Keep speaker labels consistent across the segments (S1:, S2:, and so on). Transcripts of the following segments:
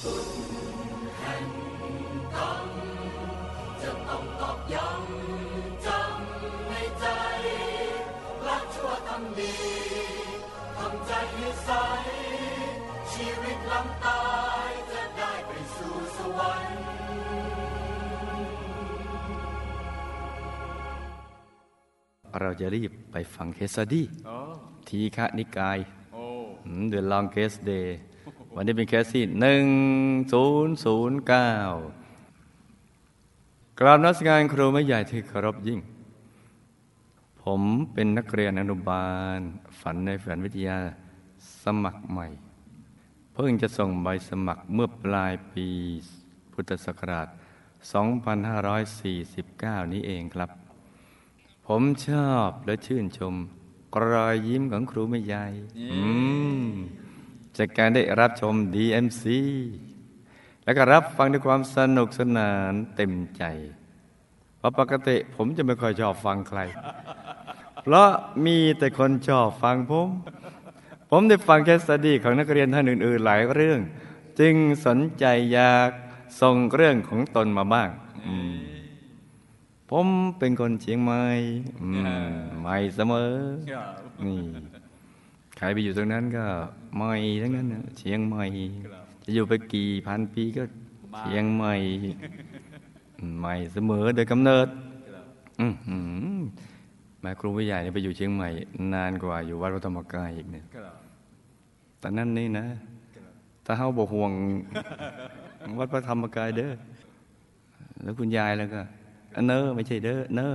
S1: จะต้องตอกย้ำจำในใจรักชั่วทำดีทำใจให้ใส ชีวิตหลังตายจะได้ไปสู่สวรรค์
S2: เราจะรีบไปฟังเคสดีทีฆะนิกายเดือ วันนี้เป็นเคสที่หนึ่งศูนย์ศูนย์เก้ากราบนักงานครูไม่ใหญ่ที่เคารพยิ่ง ผมเป็นนักเรียนอนุบาล ฝันในฝันวิทยาสมัครใหม่ เพิ่งจะส่งใบสมัครเมื่อปลายปีพุทธศักราช 2549 นี้เองครับ ผมชอบและชื่นชมรอยยิ้มของครูไม่ใหญ่ จากการได้รับชม DMC แล้วก็รับฟังด้วยความสนุกสนานเต็มใจ เพราะปกติผมจะไม่ค่อยชอบฟังใคร เพราะมีแต่คนชอบฟังผม ผมได้ฟังแคสตี้ของนักเรียนท่านอื่น ๆ หลายเรื่อง จึงสนใจอยากส่งเรื่องของตนมาบ้างผมเป็นคนเชียงใหม่ใหม่เสมอนี่ ใครไปอยู่ตรงนั้นก็ใหม่ทั้งนั้นน่ะเชียงใหม่ จะอยู่ไปกี่พันปีก็เชียงใหม่อืมใหม่เสมอโดยกำเนิดอือหือแม่ครูวิใหญ่เนี่ยไปอยู่เชียงใหม่ นานกว่าอยู่วัดพระธรรมกายอีกเนี่ยแต่นั่นนี่นะถ้าเฮาบอกห่วงวัดพระธรรมกายเด้อแล้วคุณยายแล้วก็อัน เนอไม่ใช่เด้อเนอ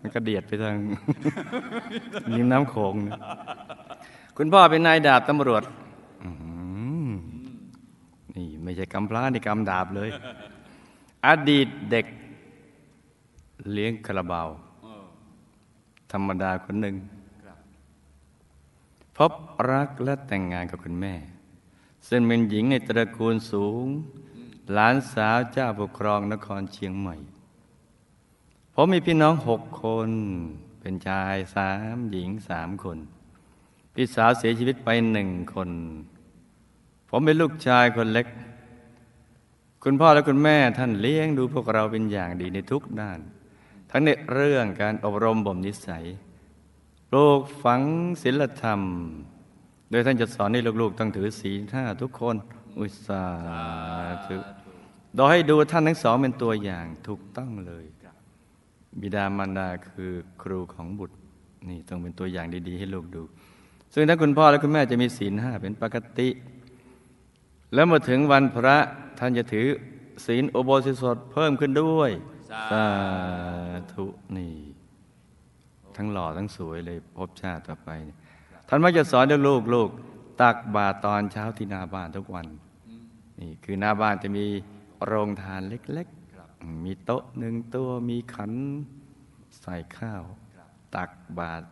S2: มันก็เดียดไปทางริมน้ำโขงนะคุณพ่อเป็นนายดาบตำรวจอื้อหือนี่ไม่ใช่กำพร้านี่กำดาบเลย อดีตเด็ก เลี้ยงคาราบาว ธรรมดาคนหนึ่งพบรักและแต่งงานกับคุณแม่ ซึ่งเป็นหญิงในตระกูลสูง หลานสาวเจ้าปกครองนครเชียงใหม่ ผมมีพี่น้องหกคน เป็นชายสามหญิงสามคน พี่สาวเสียชีวิตไปหนึ่งคน ผมเป็นลูกชายคนเล็ก คุณพ่อและคุณแม่ท่านเลี้ยงดูพวกเราเป็นอย่างดีในทุกด้าน ทั้งในเรื่องการอบรมบ่มนิสัยปลูกฝังศีลธรรม โดยท่านจะสอนให้ลูกๆต้องถือศีลห้าทุกคน อุตสาธุ โดยให้ดูท่านทั้งสองเป็นตัวอย่างถูกต้องเลย บิดามารดาคือครูของบุตรนี่ต้องเป็นตัวอย่างดี ๆ ให้ลูกดู ซึ่งถ้าคุณพ่อและคุณแม่จะมีศีลห้าเป็นปกติ แล้วมื่อถึงวันพระท่านจะถือศีลอโบสถสดเพิ่มขึ้นด้วยสาธุนี่ทั้งหล่อทั้งสวยเลยพบชาติต่อไป ท่านมักจะสอนลูกลูกตักบาตรตอนเช้าที่หนาบ้านทุกวันนี่คือหน้าบ้านจะมี โรงทานเล็กๆ มีโต๊ะหนึ่งตัวมีขันใส่ข้าว ตักบาตร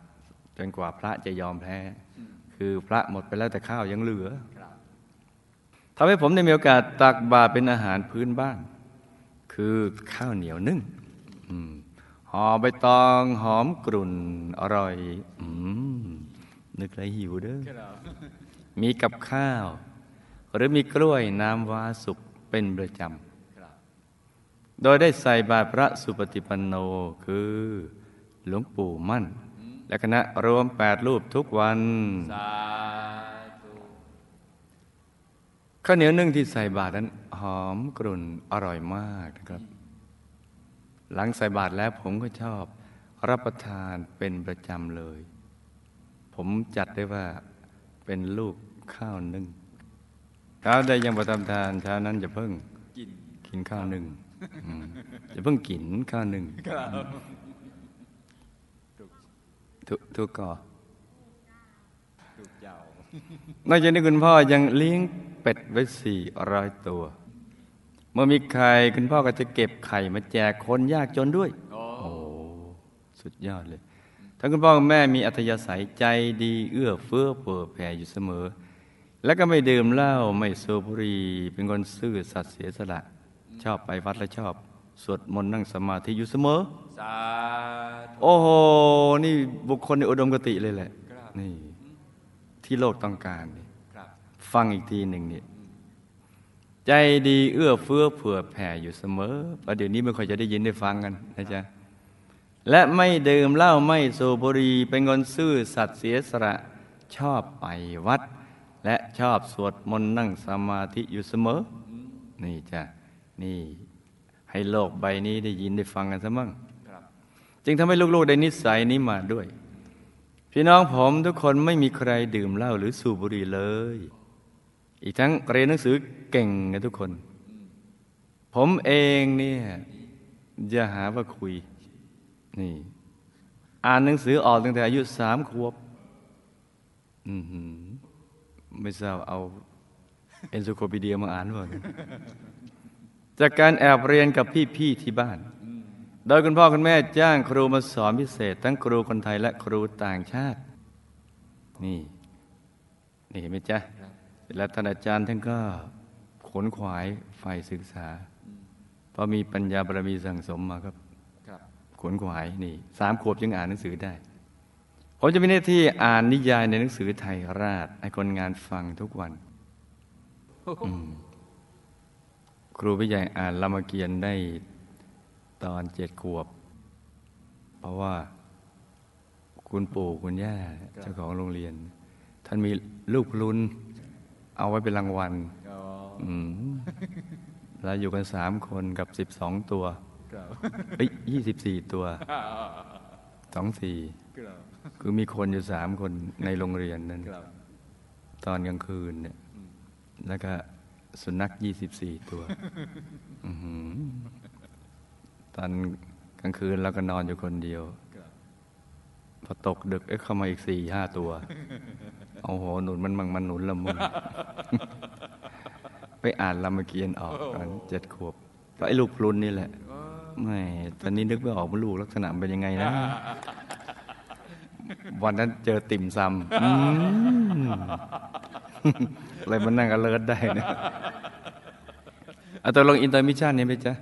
S2: จนกว่าพระจะยอมแพ้ คือพระหมดไปแล้วแต่ข้าวยังเหลือทำให้ผมได้มีโอกาสตักบาตรเป็นอาหารพื้นบ้าน คือข้าวเหนียวนึ่งอืมห่อใบตองหอมกรุ่นอร่อยอมนึกแล้วหิวเด้อมีกับข้าว หรือมีกล้วยน้ำว้าสุก เป็นประจำ โดยได้ใส่บาตรพระสุปฏิปันโนคือ หลวงปู่มั่น และคณะรวมแปดรูปทุกวันข้าวเหนียวนึ่งที่ใส่บาตรนั้นหอมกรุ่นอร่อยมากนะครับ หลังใส่บาตรแล้วผมก็ชอบรับประทานเป็นประจำเลย ผมจัดได้ว่าเป็นลูกข้าวนึ่ง เช้าได้ยังประทำทานเช้านั้นจะเพิ่ง
S3: กิน
S2: กินข้าวนึ่งอืมจะเพิ่งกินข้าวนึ่งทุกทุกก่อ
S3: ถูกเจ้าน
S2: อกจากนี้คุณพ่อยังเลี้ยงเป็ดไว้สี่ร้อยตัว เมื่อมีไข่คุณพ่อก็จะเก็บไข่มาแจกคนยากจนด้วย
S3: โอ้
S2: โอ้สุดยอดเลยทั้งคุณพ่อคุณแม่มีอัธยาศัยใจดีเอื้อเฟื้อเผื่อแผ่อยู่เสมอ แล้วก็ไม่ดื่มเหล้าไม่สูบบุหรี่เป็นคนซื่อสัตย์เสียสละ ชอบไปวัดและชอบสวดมนต์นั่งสมาธิอยู่เสมอ
S3: สาธุ
S2: โอ้โห นี่บุคคลในอุดมกติเลยแหละ
S3: ครับ
S2: นี่ ที่โลกต้องการนี่
S3: ครับ
S2: ฟังอีกทีหนึ่งเนี่ยใจดีเอื้อเฟื้อเผื่อแผ่อยู่เสมอเพราะเดี๋ยวนี้ไม่ค่อยจะได้ยินได้ฟังกันนะจ๊ะ และไม่ดื่มเหล้าไม่สูบบุหรี่เป็นคนซื่อสัตย์เสียสละ ชอบไปวัด และชอบสวดมนต์นั่งสมาธิอยู่เสมอ นี่จ้ะนี่ให้โลกใบนี้ได้ยินได้ฟังกันซะมั่ง
S3: ครับ
S2: จึงทำให้ลูกๆได้นิสัยนี้มาด้วย พี่น้องผมทุกคนไม่มีใครดื่มเหล้าหรือสูบบุหรี่เลย อีกทั้งเรียนหนังสือเก่งกันทุกคน ผมเองเนี่ยอย่าหาว่าคุย นี่ อ่านหนังสือออกตั้งแต่อายุสามขวบ อือหือ ไม่ทราบเอาเอนโซโคปีเดียมาอ่านว่ากันจากการแอบเรียนกับพี่ๆที่บ้าน โดยคุณพ่อคุณแม่จ้างครูมาสอนพิเศษ ทั้งครูคนไทยและครูต่างชาติ นี่ นี่เห็นไหมจ๊ะและท่านอาจารย์ท่านก็ขนขวายไฟศึกษา เพราะมีปัญญาบารมีสั่งสมมาครับ
S3: ครับ
S2: ขนขวายนี่สามขวบยังอ่านหนังสือได้ ผมจะมีหน้าที่อ่านนิยายในหนังสือไทยราชให้คนงานฟังทุกวันอืมครูพี่ใหญ่อ่านรามเกียรติ์ได้ตอนเจ็ดขวบ เพราะว่าคุณปู่คุณย่าเจ้าของโรงเรียน ท่านมีลูกพลุนเอาไว้เป็นรางวัล
S3: อ๋อ
S2: อืมเราอยู่กันสามคนกับสิบสองตัว
S3: ครับ
S2: เอ้ยยี่สิบสี่ตัวสองสี่
S3: ครับ
S2: คือมีคนอยู่สามคนในโรงเรียนนั้น
S3: ครับ
S2: ตอนกลางคืนเนี่ย แล้วก็สุนัขยี่สิบสี่ตัวอื้อหือตอนกลางคืนเราก็นอนอยู่คนเดียว
S3: ครับ
S2: พอตกดึกเอ๊ะเข้ามาอีกสี่ห้าตัว เอาโหหนุนมันมังมันหนุนละมุนไปอ่านรามเกียรติ์ออกตอนเจ็ดขวบก็ไอ้ลูกพลุนนี่แหละไม่ตอนนี้นึกไม่ออกว่าลูกลักษณะมันเป็นยังไงนะ วันนั้นเจอติ่มซำอืมเลยมันนั่งกันเลิศได้นะเอาตัวลงอินเตอร์มิชชั่นนี่ไหมจ๊ะ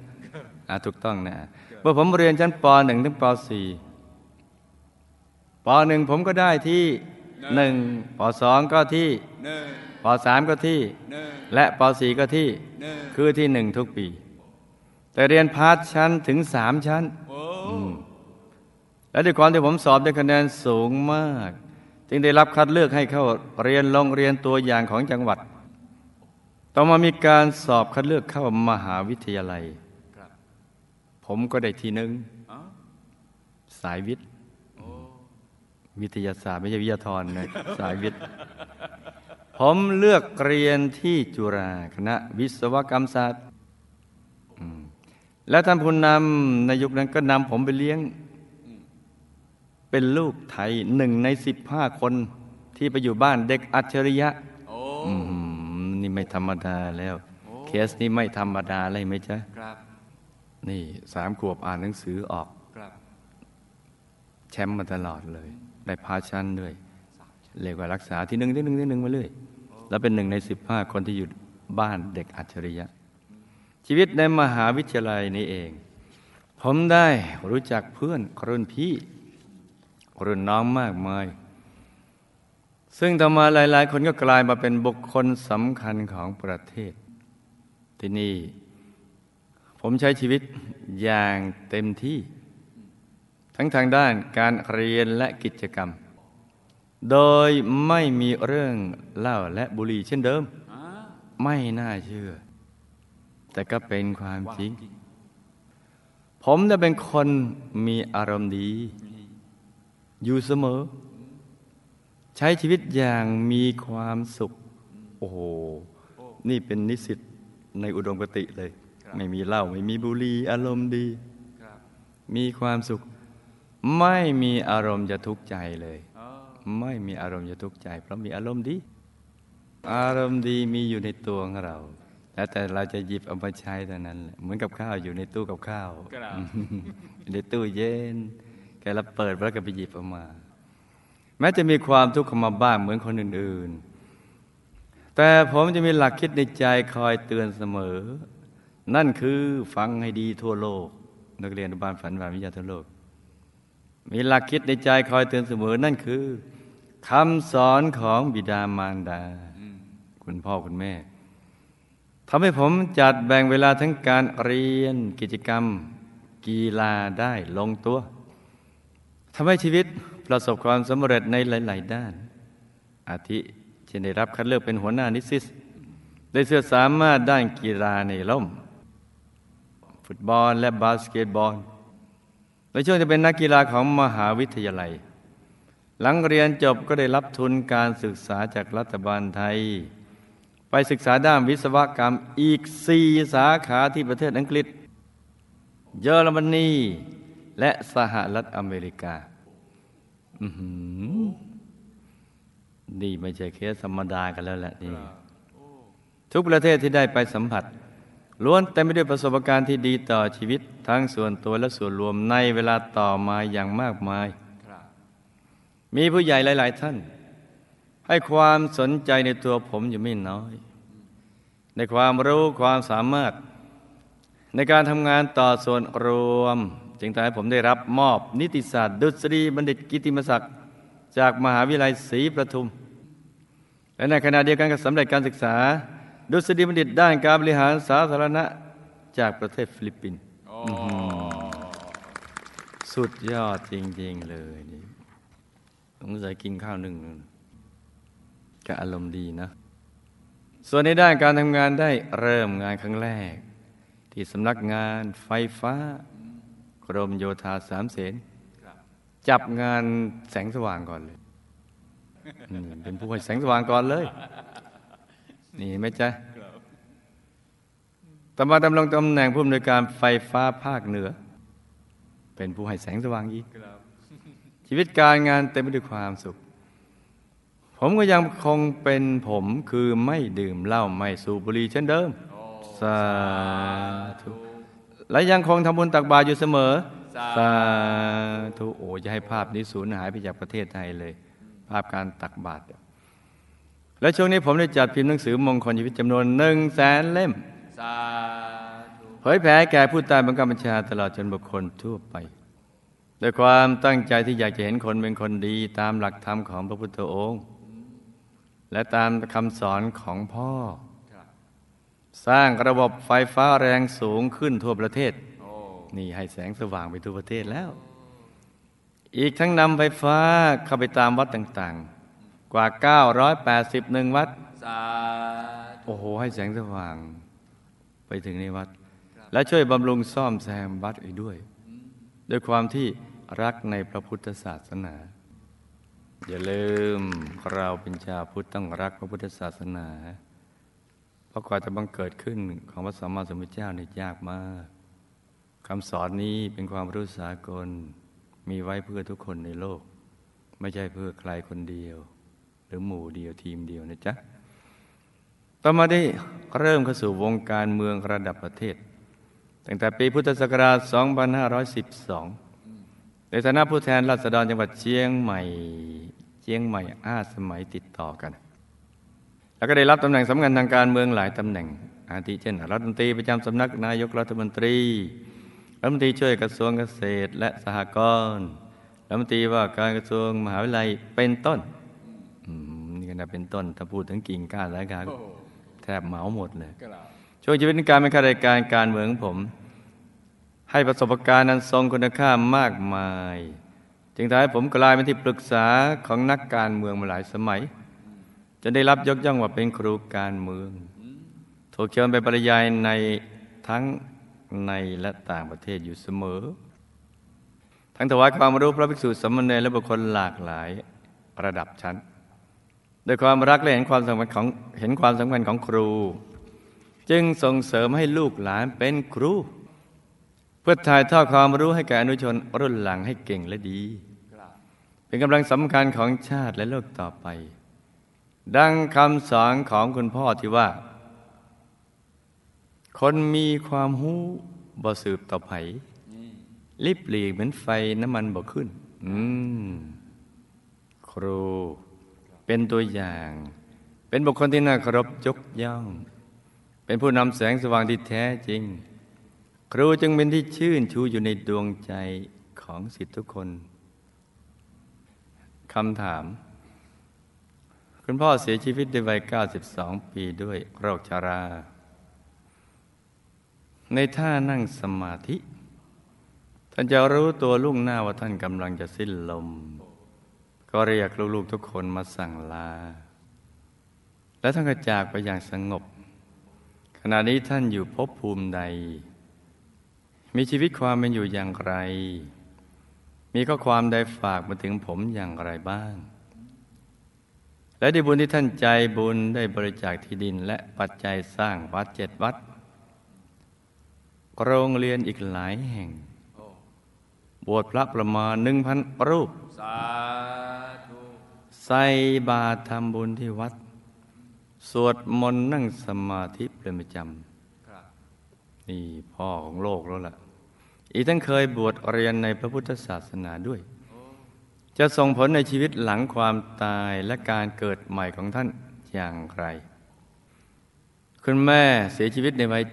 S2: อ่าถูกต้องนะเมื่อผมเรียนชั้นป .1 ถึงป .4 ป .1 ผมก็ได้ที่หนึ่งป .2 ก็ที่
S3: หนึ่ง
S2: ป .3 ก็ที่ และป .4 ก็ที่ คือที่หนึ่งทุกปี แต่เรียนพาร์ทชั้นถึงสามชั้น
S3: อ
S2: และด้วยความที่ผมสอบได้คะแนนสูงมาก จึงได้รับคัดเลือกให้เข้าเรียนโรงเรียนตัวอย่างของจังหวัด ต่อมามีการสอบคัดเลือกเข้ามหาวิทยาลัย ผมก็ได้ทีหนึ่งสายวิทย์วิทยาศาสตร์ไม่ใช่วิทยาธรนะสายวิทย์ ผมเลือกเรียนที่จุฬาคณะวิศวกรรมศาสตร์ และท่านผู้นำในยุคนั้นก็นำผมไปเลี้ยง เป็นลูกไทยหนึ่งในสิบห้าคนที่ไปอยู่บ้านเด็กอัจฉริยะ
S3: โอ้
S2: อืมนี่ไม่ธรรมดาแล้ว เคสนี้ไม่ธรรมดาเลยไหมจ๊ะ
S3: ครับ
S2: นี่สามขวบอ่านหนังสือออก
S3: ครับ
S2: แชมป์มาตลอดเลย ได้พาชันด้วยเรียกว่ารักษาที่หนึ่งที่หนึ่งที่หนึ่งมาเรื่อยแล้วเป็นหนึ่งในสิบห้าคนที่อยู่บ้านเด็กอัจฉริยะ ชีวิตในมหาวิทยาลัยนี้เอง ผมได้รู้จักเพื่อนรุ่นพี่ รุ่นน้องมากมาย ซึ่งต่อมาหลาย ๆ คนก็กลายมาเป็นบุคคลสำคัญของประเทศ ที่นี่ ผมใช้ชีวิตอย่างเต็มที่ ทั้งทางด้านการเรียนและกิจกรรม โดยไม่มีเรื่องเล้าและบุหรี่เช่นเดิม ไม่น่าเชื่อ แต่ก็เป็นความจริง
S3: จริง
S2: ผมจะเป็นคนมีอารมณ์ดี อยู่เสมอ ใช้ชีวิตอย่างมีความสุข โอ้โห นี่เป็นนิสิตในอุดมคติเลย ไม่มีเหล้าไม่มีบุหรี่อารมณ์ดี
S3: ครับ
S2: มีความสุข ไม่มีอารมณ์จะทุกข์ใจเลย
S3: อ๋อ
S2: ไม่มีอารมณ์จะทุกข์ใจ เพราะมีอารมณ์ดี อารมณ์ดีมีอยู่ในตัวของเราแล้วแต่เราจะหยิบเอามาใช้เท่านั้นแหละเหมือนกับข้าวอยู่ในตู้กับข้าว
S3: ครับ
S2: อยู่ในตู้เย็น แกเราเปิดแล้วก็ไปหยิบออกมา แม้จะมีความทุกข์เข้ามาบ้างเหมือนคนอื่น ๆ แต่ผมจะมีหลักคิดในใจคอยเตือนเสมอ นั่นคือฟังให้ดีทั่วโลก นักเรียนอนุบาลฝันหวานวิทยาทั่วโลก มีหลักคิดในใจคอยเตือนเสมอ นั่นคือคำสอนของบิดามารดา คุณพ่อคุณแม่ทำให้ผมจัดแบ่งเวลาทั้งการเรียนกิจกรรม กีฬาได้ลงตัว ทำให้ชีวิตประสบความสำเร็จในหลาย ๆ ด้าน อาทิเช่นได้รับคัดเลือกเป็นหัวหน้านิสิตได้เสื่อสามารถด้านกีฬาในร่ม ฟุตบอลและบาสเกตบอลในช่วงจะเป็นนักกีฬาของมหาวิทยาลัย หลังเรียนจบก็ได้รับทุนการศึกษาจากรัฐบาลไทย ไปศึกษาด้านวิศวกรรมอีกสสาขาที่ประเทศอังกฤษ เยอรมนี และสหรัฐอเมริกาอือหือนี่ไม่ใช่เคสธรรมดากันแล้วแหละนี่ทุกประเทศที่ได้ไปสัมผัสล้วนเต็มไปด้วยประสบการณ์ที่ดีต่อชีวิต ทั้งส่วนตัวและส่วนรวมในเวลาต่อมาอย่างมากมาย มีผู้ใหญ่หลาย ๆ ท่าน ให้ความสนใจในตัวผมอยู่ไม่น้อย ในความรู้ความสามารถ ในการทำงานต่อส่วนรวม จึงทำให้ผมได้รับมอบนิติศาสตร์ ดุษฎีบัณฑิตกิตติมศักดิ์จากมหาวิทยาลัยศรีประทุม และในขณะเดียวกันก็สำเร็จการศึกษา ดุษฎีบัณฑิตด้านการบริหารสาธารณะจากประเทศฟิลิปปินส์สุดยอดจริง ๆ เลยนี่สงสัยกินข้าวหนึ่งก็อารมณ์ดีนะ ส่วนในด้านการทำงานได้เริ่มงานครั้งแรก ที่สำนักงานไฟฟ้า กรมโยธาสามเสน
S3: ครับ
S2: จับงานแสงสว่างก่อนเลยนี่เป็นผู้ให้แสงสว่างก่อนเลย นี่เห็นไหมจ๊ะต่อมาดำรงตำแหน่งผู้อำนวยการไฟฟ้าภาคเหนือ เป็นผู้ให้แสงสว่างอีก
S3: ครับ
S2: ชีวิตการงานเต็มไปด้วยความสุข ผมก็ยังคงเป็นผมคือไม่ดื่มเหล้าไม่สูบบุหรี่เช่นเดิม
S3: โอ้
S2: สาธุ และยังคงทำบุญตักบาตรอยู่เสมอ
S3: สา
S2: ธุโอ้จะให้ภาพนี้สูญหายไปจากประเทศไทยเลย ภาพการตักบาตรและช่วงนี้ผมได้จัดพิมพ์หนังสือมงคลชีวิตจำนวนหนึ่งแสนเล่ม
S3: สาธุ
S2: เผยแผ่แก่ผู้ใต้บังคับบัญชาตลอดจนบุคคลทั่วไปด้วยความตั้งใจที่อยากจะเห็นคนเป็นคนดีตามหลักธรรมของพระพุทธองค์ และตามคำสอนของพ่อ
S3: ครับ
S2: สร้างระบบไฟฟ้าแรงสูงขึ้นทั่วประเทศ
S3: โอ้
S2: นี่ให้แสงสว่างไปทั่วประเทศแล้ว อีกทั้งนำไฟฟ้าเข้าไปตามวัดต่างๆ กว่า 981 วัด
S3: สาธุ
S2: โอ้โห ให้แสงสว่างไปถึงในวัด และช่วยบำรุงซ่อมแซมวัดอีกด้วย ด้วยความที่รักในพระพุทธศาสนา อย่าลืมเราเป็นชาวพุทธต้องรักพระพุทธศาสนาเพ ราะกว่าจะบังเกิดขึ้นของพระสัมมาสัมพุทธเจ้าเนี่ยยากมากคำสอนนี้เป็นความรู้สากล มีไว้เพื่อทุกคนในโลก ไม่ใช่เพื่อใครคนเดียว หรือหมู่เดียวทีมเดียวนะจ๊ะ ต่อมาได้เริ่มเข้าสู่วงการเมืองระดับประเทศ ตั้งแต่ปีพุทธศักราช 2512 ในฐานะผู้แทนราษฎรจังหวัดเชียงใหม่ เชียงใหม่อาสมัยติดต่อกัน แล้วก็ได้รับตำแหน่งสำคัญทางการเมืองหลายตำแหน่ง อาทิเช่น รัฐมนตรีประจำสำนักนายกรัฐมนตรี รัฐมนตรีช่วยกระทรวงเกษตรและสหกรณ์รัฐมนตรีว่าการกระทรวงมหาวิทยาลัยเป็นต้นอืมนี่ก็นะเป็นต้นถ้าพูดถึงกิ่งก้านสายขาก็
S3: โอ้
S2: แทบเหมาหมดเลย
S3: ครับ
S2: ช่วงชีวิตในการเป็นข้าราชการการเมืองของผม ให้ประสบการณ์นั้นทรงคุณค่ามากมาย จึงทำให้ผมกลายเป็นที่ปรึกษาของนักการเมืองมาหลายสมัย จนได้รับยกย่องว่าเป็นครูการเมือง ถูกเชิญไปบรรยายในทั้งในและต่างประเทศอยู่เสมอ ทั้งถวายความรู้พระภิกษุสมณรและบุคคลหลากหลายระดับชั้นโดยความรักและเห็นความสำคัญของเห็นความสำคัญของครู จึงส่งเสริมให้ลูกหลานเป็นครู เพื่อถ่ายทอดความรู้ให้แก่อนุชนรุ่นหลังให้เก่งและดี เป็นกำลังสำคัญของชาติและโลกต่อไป ดังคำสอนของคุณพ่อที่ว่า คนมีความหู้บ่สืบต่อไผ่ลิบหลีกเหมือนไฟน้ำมันบ่ขึ้น อืม ครู เป็นตัวอย่าง เป็นบุคคลที่น่าเคารพยกย่อง เป็นผู้นำแสงสว่างที่แท้จริง ครูจึงเป็นที่ชื่นชูอยู่ในดวงใจของสิทธิทุกคนคำถาม คุณพ่อเสียชีวิตด้วยวัย 92 ปีด้วยโรคชารา ในท่านั่งสมาธิ ท่านจะรู้ตัวลุ่งหน้าว่าท่านกำลังจะสิ้นลม ก็เรียกลูกๆทุกคนมาสั่งลา และท่านก็จากไปอย่างสงบ ขณะนี้ท่านอยู่ภพภูมิใด มีชีวิตความเป็นอยู่อย่างไร มีข้อความใดฝากมาถึงผมอย่างไรบ้าง และได้บุญที่ท่านใจบุญได้บริจาคที่ดินและปัจจัยสร้างวัดเจ็ดวัด โรงเรียนอีกหลายแห่ง บวชพระประมาณหนึ่งพันรูป
S3: สาธุ
S2: ใส่บาตรทำบุญที่วัด สวดมนต์นั่งสมาธิเป็นประจ
S3: ครับำ
S2: นี่พ่อของโลกแล้วล่ะ อีกทั้งเคยบวชเรียนในพระพุทธศาสนาด้วย จะส่งผลในชีวิตหลังความตายและการเกิดใหม่ของท่านอย่างไร คุณแม่เสียชีวิตในวัย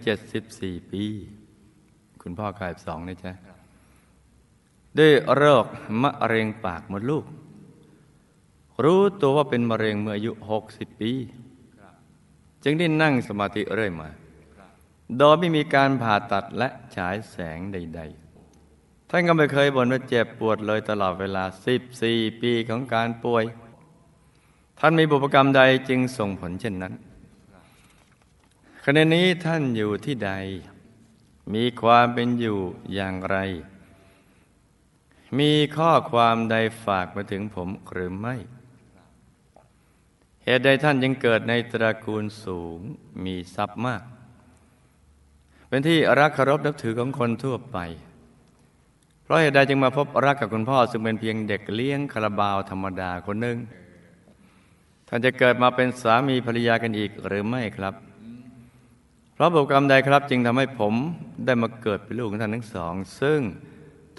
S2: 74 ปี คุณพ่อกายสองนะจ๊ะ ด้วยโรคมะเร็งปากมดลูก รู้ตัวว่าเป็นมะเร็งเมื่ออายุ 60 ปี จึงได้นั่งสมาธิเรื่อยมา โดยไม่มีการผ่าตัดและฉายแสงใด ๆ ท่านก็ไม่เคยบ่นว่าเจ็บปวดเลยตลอดเวลา 14 ปีของการป่วย ท่านมีบุพกรรมใดจึงส่งผลเช่นนั้นขณะนี้ท่านอยู่ที่ใด มีความเป็นอยู่อย่างไร มีข้อความใดฝากมาถึงผมหรือไม่ เหตุใดท่านยังเกิดในตระกูลสูงมีทรัพย์มาก เป็นที่รักเคารพนับถือของคนทั่วไป เพราะเหตุใดจึงมาพบรักกับคุณพ่อ ซึ่งเป็นเพียงเด็กเลี้ยงคาราบาวธรรมดาคนหนึ่งท่านจะเกิดมาเป็นสามีภรรยากันอีกหรือไม่ครับ เพราะบุพกรรมใดครับ จึงทำให้ผมได้มาเกิดเป็นลูกของท่านทั้งสอง ซึ่ง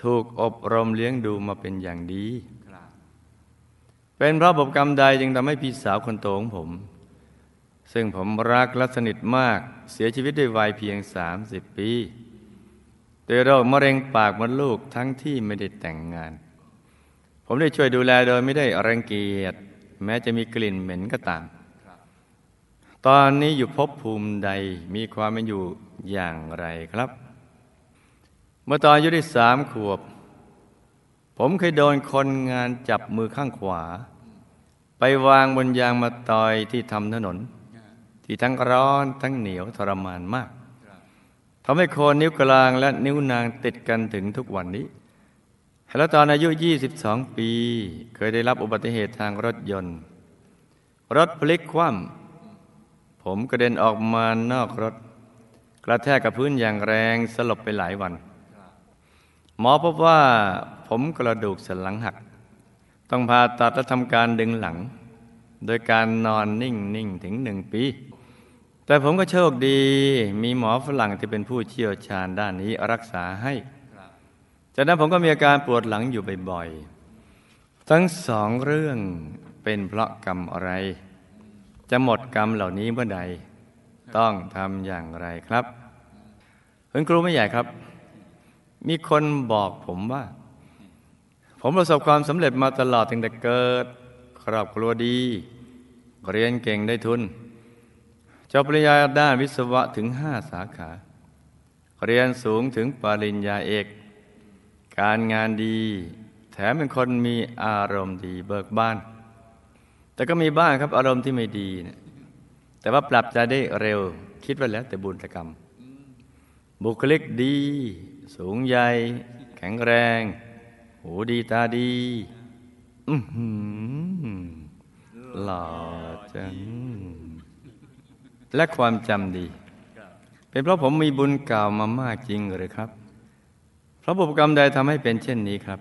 S2: ถูกอบรมเลี้ยงดูมาเป็นอย่างดีเป็นเพราะบุพกรรมใดจึงทำให้พี่สาวคนโตของผม ซึ่งผมรักและสนิทมากเสียชีวิตด้วยวัยเพียง 30 ปี ด้วยโรคมะเร็งปากมดลูกทั้งที่ไม่ได้แต่งงาน ผมได้ช่วยดูแลโดยไม่ได้รังเกียจแม้จะมีกลิ่นเหม็นก็ตาม ตอนนี้อยู่ภพภูมิใดมีความเป็นอยู่อย่างไรครับ เมื่อตอนอายุได้สามขวบ ผมเคยโดนคนงานจับมือข้างขวา ไปวางบนยางมาตอยที่ทำถนน ที่ทั้งร้อนทั้งเหนียวทรมานมาก ทำให้โคนนิ้วกลางและนิ้วนางติดกันถึงทุกวันนี้แล้วตอนอายุ 22 ปี เคยได้รับอุบัติเหตุทางรถยนต์ รถพลิกคว่ำผมกระเด็นออกมานอกรถ กระแทกกับพื้นอย่างแรงสลบไปหลายวัน หมอพบว่าผมกระดูกสันหลังหัก ต้องผ่าตัดและทำการดึงหลัง โดยการนอนนิ่งนิ่งๆถึงหนึ่งปี แต่ผมก็โชคดี มีหมอฝรั่งที่เป็นผู้เชี่ยวชาญด้านนี้รักษาให้ จากนั้นผมก็มีอาการปวดหลังอยู่บ่อยๆ ทั้งสองเรื่องเป็นเพราะกรรมอะไร จะหมดกรรมเหล่านี้เมื่อใด ต้องทำอย่างไรครับคุณครูไม่ใหญ่ครับ มีคนบอกผมว่า ผมประสบความสำเร็จมาตลอดตั้งแต่เกิด ครอบครัวดี เรียนเก่งได้ทุน จบปริญญาด้านวิศวะถึงห้าสาขา เรียนสูงถึงปริญญาเอก การงานดี แถมเป็นคนมีอารมณ์ดีเบิกบาน แต่ก็มีบ้างครับอารมณ์ที่ไม่ดีนะแต่ว่าปรับใจได้เร็วคิดไว้แล้วแต่บุญกรรม บุคลิกดี สูงใหญ่ แข็งแรง หูดีตาดีอือหือหล่อจัง และความจำดี เป็นเพราะผมมีบุญเก่ามามากจริงหรือครับ เพราะบุพกรรมใดทำให้เป็นเช่นนี้ครับ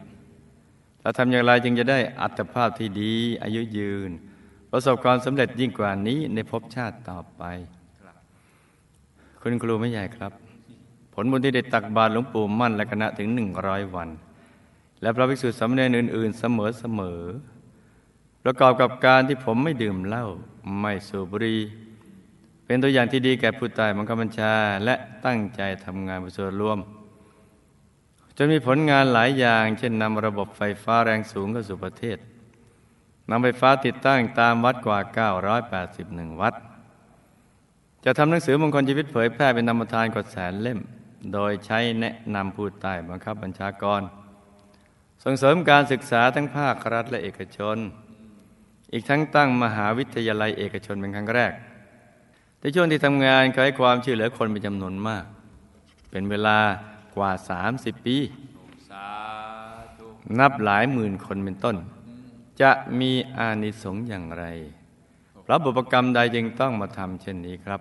S2: เราทำอย่างไรจึงจะได้อัตภาพที่ดี อายุยืน ประสบความสำเร็จยิ่งกว่านี้ในภพชาติต่อไป คุณครูไม่ใหญ่ครับ ผลบุญที่ได้ตักบาตรหลวงปู่มั่นและคณะถึงหนึ่งร้อยวัน และพระภิกษุสามเณรอื่น ๆ เสมอเสมอประกอบกับการที่ผมไม่ดื่มเหล้าไม่สูบบุหรี่ เป็นตัวอย่างที่ดีแก่ผู้ตายบังคับบัญชาและตั้งใจทำงานเพื่อส่วนรวม จนมีผลงานหลายอย่าง เช่นนำระบบไฟฟ้าแรงสูงเข้าสู่ประเทศนำไฟฟ้าติดตั้งตามวัดกว่า 981 วัด จะทำหนังสือมงคลชีวิตเผยแพร่เป็นนามทานกว่าแสนเล่ม โดยใช้แนะนำผู้ใต้บังคับบัญชากร ส่งเสริมการศึกษาทั้งภาครัฐและเอกชน อีกทั้งตั้งมหาวิทยาลัยเอกชนเป็นครั้งแรก ในช่วงที่ทำงานเคยให้ความช่วยเหลือคนเป็นจำนวนมาก เป็นเวลากว่า 30 ปี นับหลายหมื่นคนเป็นต้น จะมีอานิสงส์อย่างไรพระบุพกรรมใดจึงต้องมาทำเช่นนี้ครับ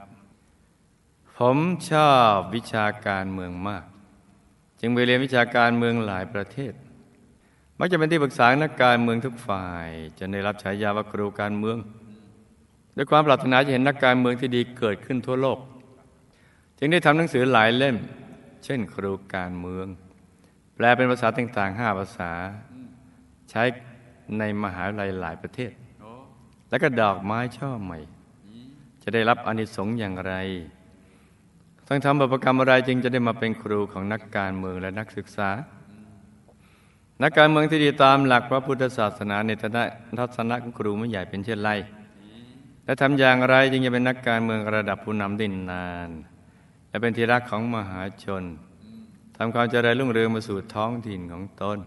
S2: ผมชอบวิชาการเมืองมาก จึงไปเรียนวิชาการเมืองหลายประเทศ มักจะเป็นที่ปรึกษานักการเมืองทุกฝ่ายจะได้รับฉายาว่าครูการเมือง ด้วยความปรารถนาจะเห็นนักการเมืองที่ดีเกิดขึ้นทั่วโลก จึงได้ทำหนังสือหลายเล่ม เช่น ครูการเมือง แปลเป็นภาษาต่างๆห้าภาษา ใช้ในมหาวิทยาลัยหลายประเทศ แล้วก็ดอกไม้ช่อใหม่ จะได้รับอนิสงส์อย่างไรต้องทำบุพกรรมอะไรจึงจะได้มาเป็นครูของนักการเมืองและนักศึกษา นักการเมืองที่ดีตามหลักพระพุทธศาสนาในฐานะทัศนะของครูไม่ใหญ่เป็นเช่นไร และทำอย่างไรจึงจะเป็นนักการเมืองระดับผู้นำไดินนาน และเป็นที่รักของมหาชนทำความเจริญรุ่งเรืองมาสู่ท้องถิ่นของตน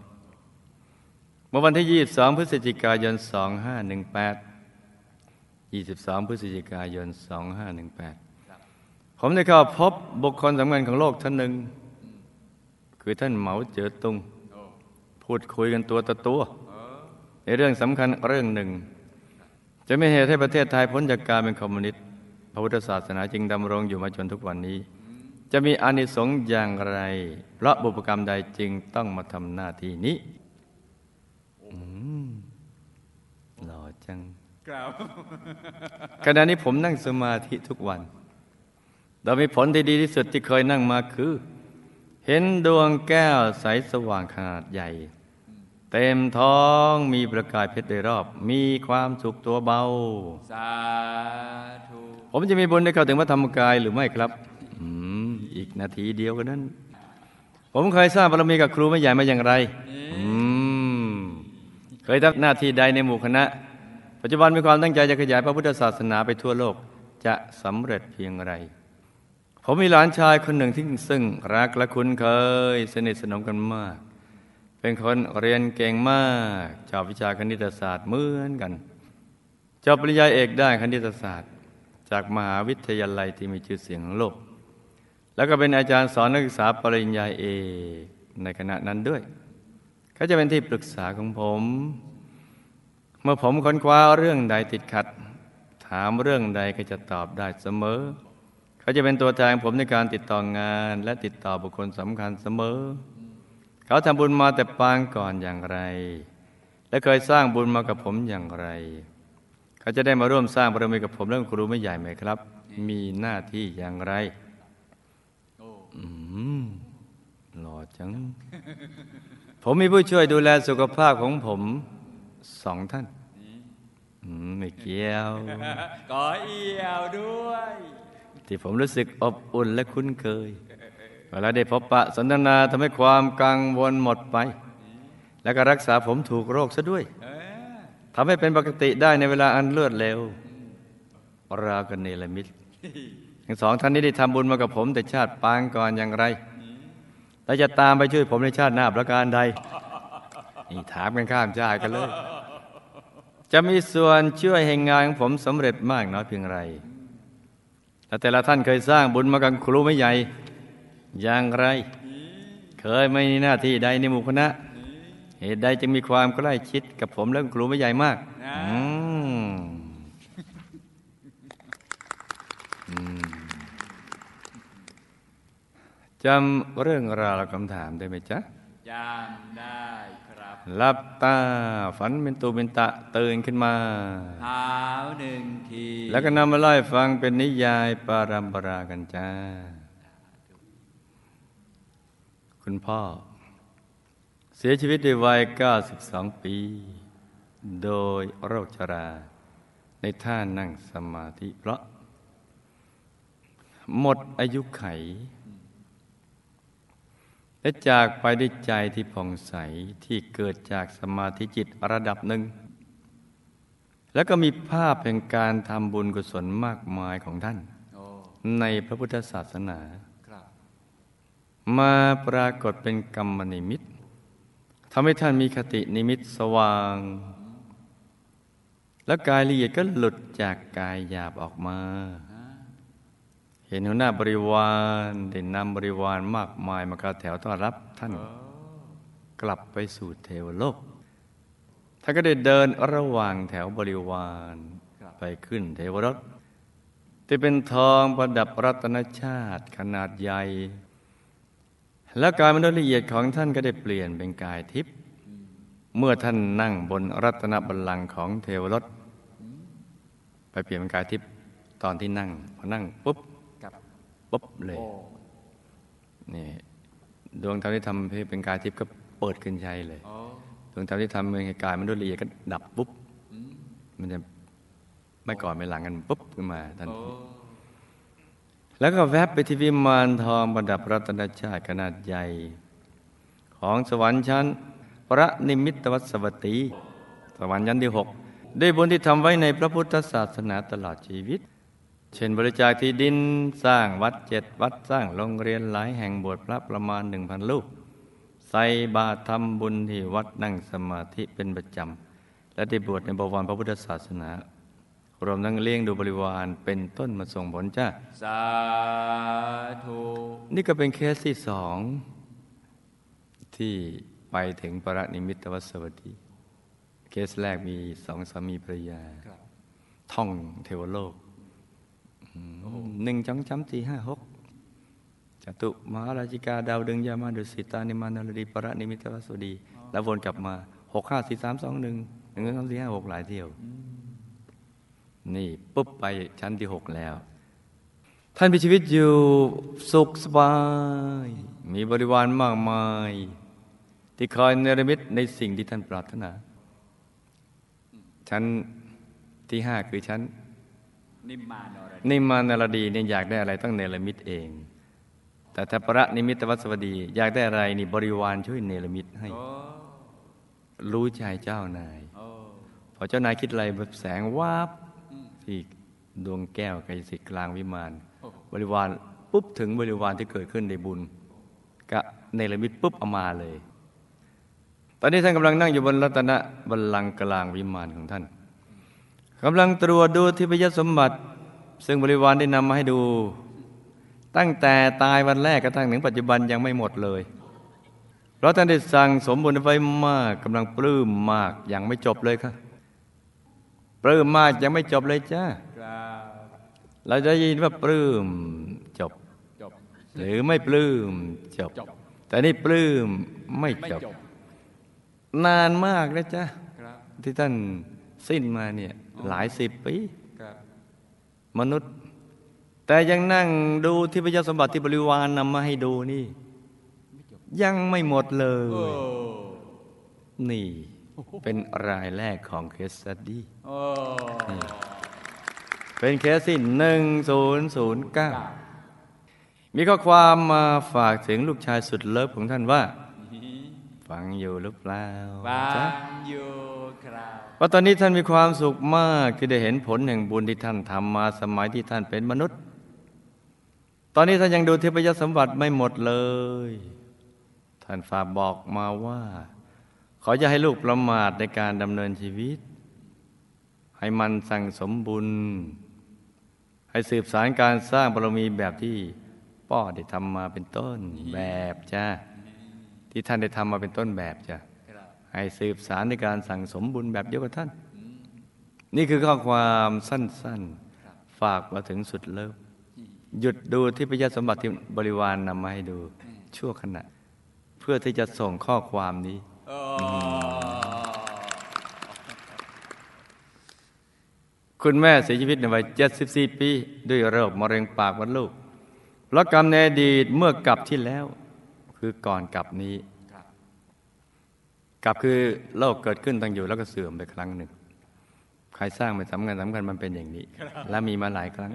S2: เมื่อวันที่ 22 พฤศจิกายน 2518 22 พฤศจิกายน 2518 ผมได้เข้าพบบุคคลสำคัญของโลกท่านหนึ่ง คือท่านเหมาเจ๋อตุง พูดคุยกันตัวต่อตัว ในเรื่องสำคัญเรื่องหนึ่ง จะไม่เหตุให้ประเทศไทยพ้นจากการเป็นคอมมิวนิสต์พระพุทธศาสนาจึงดำรงอยู่มาจนทุกวันนี้ จะมีอานิสงส์อย่างไร เพราะบุพกรรมใดจึงต้องมาทำหน้าที่นี้หล่อจังขณะนี้ผมนั่งสมาธิทุกวันโดยมีผลที่ดีที่สุดที่เคยนั่งมาคือ เห็นดวงแก้วใสสว่างขนาดใหญ่ เต็มท้องมีประกายเพชรโดยรอบ มีความสุขตัวเบา
S3: สาธุ
S2: ผมจะมีบุญได้เข้าถึงพระธรรมกายหรือไม่ครับอืมอีกนาทีเดียวกันนั้น ผมเคยสร้างบารมีกับครูไม่ใหญ่มาอย่างไรอืมเคยทำหน้าที่ใดในหมู่คณะ ปัจจุบันมีความตั้งใจจะขยายพระพุทธศาสนาไปทั่วโลกจะสำเร็จเพียงไร ผมมีหลานชายคนหนึ่งที่ซึ่งรักและคุ้นเคย สนิทสนมกันมาก เป็นคนเรียนเก่งมากชอบวิชาคณิตศาสตร์เหมือนกันจบปริญญาเอกด้านคณิตศาสตร์ จากมหาวิทยาลัยที่มีชื่อเสียงของโลก แล้วก็เป็นอาจารย์สอนนักศึกษาปริญญาเอกในคณะนั้นด้วยเขาจะเป็นที่ปรึกษาของผม เมื่อผมค้นคว้าเรื่องใดติดขัด ถามเรื่องใดก็จะตอบได้เสมอ เขาจะเป็นตัวแทนผมในการติดต่องาน และติดต่อบุคคลสำคัญเสมอ เขาทำบุญมาแต่ปางก่อนอย่างไร และเคยสร้างบุญมากับผมอย่างไร เขาจะได้มาร่วมสร้างบารมีกับผมเรื่องครูไม่ใหญ่ไหมครับ มีหน้าที่อย่างไร
S3: โอ้
S2: อืมหล่อจัง ผมมีผู้ช่วยดูแลสุขภาพของผมสองท่านอืมไม่เกี่ยว
S3: ก่อเอี่ยวด้วย
S2: ที่ผมรู้สึกอบอุ่นและคุ้นเคย เวลาได้พบปะสนทนาทำให้ความกังวลหมดไป แล้วก็รักษาผมถูกโรคซะด้วยทำให้เป็นปกติได้ในเวลาอันรวดเร็วราวกันเนลมิตทั้งสองท่านนี้ได้ทำบุญมากับผมแต่ชาติปางก่อนอย่างไร และจะตามไปช่วยผมในชาติหน้าประการใด นี่ถามกันข้ามชาติกันเลย จะมีส่วนช่วยให้งานของผมสำเร็จมากน้อยเพียงไรและแต่ละท่านเคยสร้างบุญมากับครูไม่ใหญ่ อย่างไร เคยไม่มีหน้าที่ใดในหมู่คณะ เหตุใดจึงมีความใกล้ชิดกับผมและครูไม่ใหญ่มาก
S3: นะ
S2: อืมอืมจำเรื่องราวและคำถามได้ไหมจ๊ะ
S3: จำได้ครับ
S2: หลับตาฝันเป็นตูเป็นตะตื่นขึ้นมา
S3: เท้าหนึ่งที
S2: แล้วก็นำมาเล่าให้ฟังเป็นนิยายปารัมปรากันจ้า คุณพ่อ เสียชีวิตด้วยวัย 92 ปี โดยโรคชรา ในท่านั่งสมาธิเพราะ หมดอายุไข และจากไปด้วยใจที่ผ่องใสที่เกิดจากสมาธิจิตระดับหนึ่ง แล้วก็มีภาพแห่งการทำบุญกุศลมากมายของท่าน ในพระพุทธศาสนา มาปรากฏเป็นกรรมนิมิตทำให้ท่านมีคตินิมิตสว่าง แล้วกายละเอียดก็หลุดจากกายหยาบออกมา เห็นหัวหน้าบริวารได้นำบริวารมากมายมากระแถวต้อนรับท่านกลับไปสู่เทวโลกท่านก็ได้เดินระหว่างแถวบริวารไปขึ้นเทวรถที่เป็นทองประดับรัตนชาติขนาดใหญ่ แล้วกายมนุษย์ละเอียดของท่านก็ได้เปลี่ยนเป็นกายทิพย์เมื่อท่านนั่งบนรัตนบัลลังก์ของเทวรถไปเปลี่ยนเป็นกายทิพย์ตอนที่นั่งพอนั่งปุ๊บ
S3: ครับ
S2: ปุ๊บเลย
S3: โอ้
S2: นี่ดวงธรรมที่ทำให้เป็นกายทิพย์ก็เปิดขึ้นใช้เลย
S3: โอ้
S2: ดวงธรรมที่ทำให้กายมนุษย์ละเอียดก็ดับปุ๊บ
S3: อืม
S2: มันจะไม่ก่อนไม่หลังกันปุ๊บขึ้นมาทัน
S3: โอ้
S2: ที แล้วก็แวบไปที่วิมานทองประดับรัตนชาติขนาดใหญ่ ของสวรรค์ชั้น พระนิมิตวัสวัตี สวรรค์ชั้นที่หกได้บุญที่ทำไว้ในพระพุทธศาสนาตลอดชีวิต เช่นบริจาคที่ดินสร้างวัดเจ็ดวัดสร้างโรงเรียนหลายแห่งบวชพระประมาณหนึ่งพันลูกใส่บาตรทำบุญที่วัดนั่งสมาธิเป็นประจำและได้บวชในบวรพระพุทธศาสนา รวมทั้งเลี้ยงดูบริวารเป็นต้นมาส่งผลจ้า
S3: สาธุ
S2: นี่ก็เป็นเคสที่สองที่ไปถึงปรนิมิตวสวัสดีเคสแรกมีสองสามีภรรยา
S3: ครับ
S2: ท่องเทวโลกอืมหนึ่งจังจำสี่ห้าหกจตุมหาราชิกาดาวดึงยามาดุสิตานิมานารดีปรนิมิตวสวัสดี แล้ววนกลับมาหกห้าสี่สามสองหนึ่งหนึ่งสองสี่ห้าหกหลายเที่ยว นี่ปุ๊บไปชั้นที่หกแล้ว ท่านมีชีวิตอยู่สุขสบาย มีบริวารมากมาย ที่คอยเนรมิตในสิ่งที่ท่านปรารถนา ชั้นที่ห้าคือชั้น
S3: นิมมานรดี
S2: นิมมานารดีเนี่ยอยากได้อะไรต้องเนรมิตเอง แต่ถ้าพระนิมิตวัสวดี อยากได้อะไรนี่บริวารช่วยเนรมิตให้
S3: โอ้
S2: รู้ใจเจ้านาย
S3: โอ้
S2: พอเจ้านายคิดอะไรแบบแสงวาบ ที่ดวงแก้วกายสิทธิ์กลางวิมาน บริวารปุ๊บถึงบริวารที่เกิดขึ้นในบุญกะเนรมิตปุ๊บเอามาเลย ตอนนี้ท่านกำลังนั่งอยู่บนรัตนบัลลังก์กลางวิมานของท่านกำลังตรวจดูทิพยสมบัติ ซึ่งบริวารได้นำมาให้ดู ตั้งแต่ตายวันแรกกระทั่งถึงปัจจุบันยังไม่หมดเลยเพราะท่านได้สั่งสมบุญไว้มากกำลังปลื้มมากยังไม่จบเลยค่ะ ปลื้มมากยังไม่จบเลยจ้า
S3: ครับ
S2: เราจะยินว่าปลื้มจบ
S3: จบ
S2: หรือไม่ปลื้มจบ
S3: จบ
S2: แต่นี่ปลื้มไม่
S3: ไม่
S2: จบ
S3: จบ
S2: นานมากนะจ๊ะ
S3: ครับ
S2: ที่ท่านสิ้นมาเนี่ยหลายสิบปี
S3: ครับ
S2: มนุษย์ แต่ยังนั่งดูที่พระเจ้าสมบัติที่บริวารนำมาให้ดูนี่ ยังไม่หมดเล
S3: โอ้
S2: ยนี่ เป็นรายแรกของ case study
S3: โอ้
S2: เป็นเคสที่หนึ่งศูนย์ศูนย์เก้ามีข้อความมาฝากถึงลูกชายสุด love ของท่านว่า ฟังอยู่หรือเปล่า
S3: บา
S2: จ๊ะฟั
S3: งอยู่ครับ
S2: ว่าตอนนี้ท่านมีความสุขมากที่ได้เห็นผลแห่งบุญที่ท่านทำมาสมัยที่ท่านเป็นมนุษย์ ตอนนี้ท่านยังดูเทพยสมบัติไม่หมดเลย ท่านฝากบอกมาว่าข ออย่าให้ลูกประมาทในการดำเนินชีวิต ให้มันสั่งสมบุญ ให้สืบสารการสร้างบารมีแบบที่พ่อได้ทำมาเป็นต้นแบบจ้าที่ท่านได้ทำมาเป็นต้นแบบจ้ะให้สืบสารในการสั่งสมบุญแบบเดียวกับท่าน นี่คือข้อความสั้น ๆ ฝากมาถึงสุดเลิฟหยุดดูที่พระยาสมบัติที่บริวารนนำมาให้ดูชั่วขณะ เพื่อที่จะส่งข้อความนี้ คุณแม่เสียชีวิตในวัย 74 ปี ด้วยโรคมะเร็งปากมดลูกเพราะกรรมในอดีตเมื่อกลับที่แล้ว คือก่อนกลับนี้
S3: ครับ
S2: กลับคือโลกเกิดขึ้นตั้งอยู่แล้วก็เสื่อมไปครั้งหนึ่ง ใครสร้างไม่สำคัญสำคัญมันเป็นอย่างนี้ และมีมาหลายครั้ง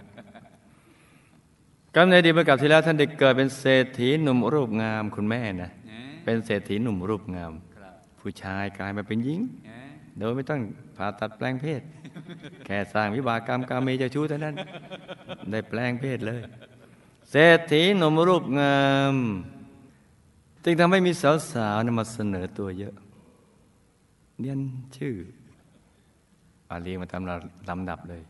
S2: กำเนิดดีเมื่อกลับที่แล้ว ท่านได้เกิดเป็นเศรษฐีหนุ่มรูปงามคุณแม่นะ
S3: เอ๊ะ
S2: เป็นเศรษฐีหนุ่มรูปงาม
S3: ครับ
S2: ผู้ชายกลายมาเป็นหญิง
S3: เอ๊ะ
S2: โดยไม่ต้องผ่าตัดแปลงเพศ แค่สร้างวิบากกรรมกรรมเมเจ้าชู้เท่านั้น ได้แปลงเพศเลย เศรษฐีหนมรูปงามจึงทำให้มีสาวๆนมาเสนอตัวเยอะเรียนชื่ออาเรียงมาตามลำดับเลย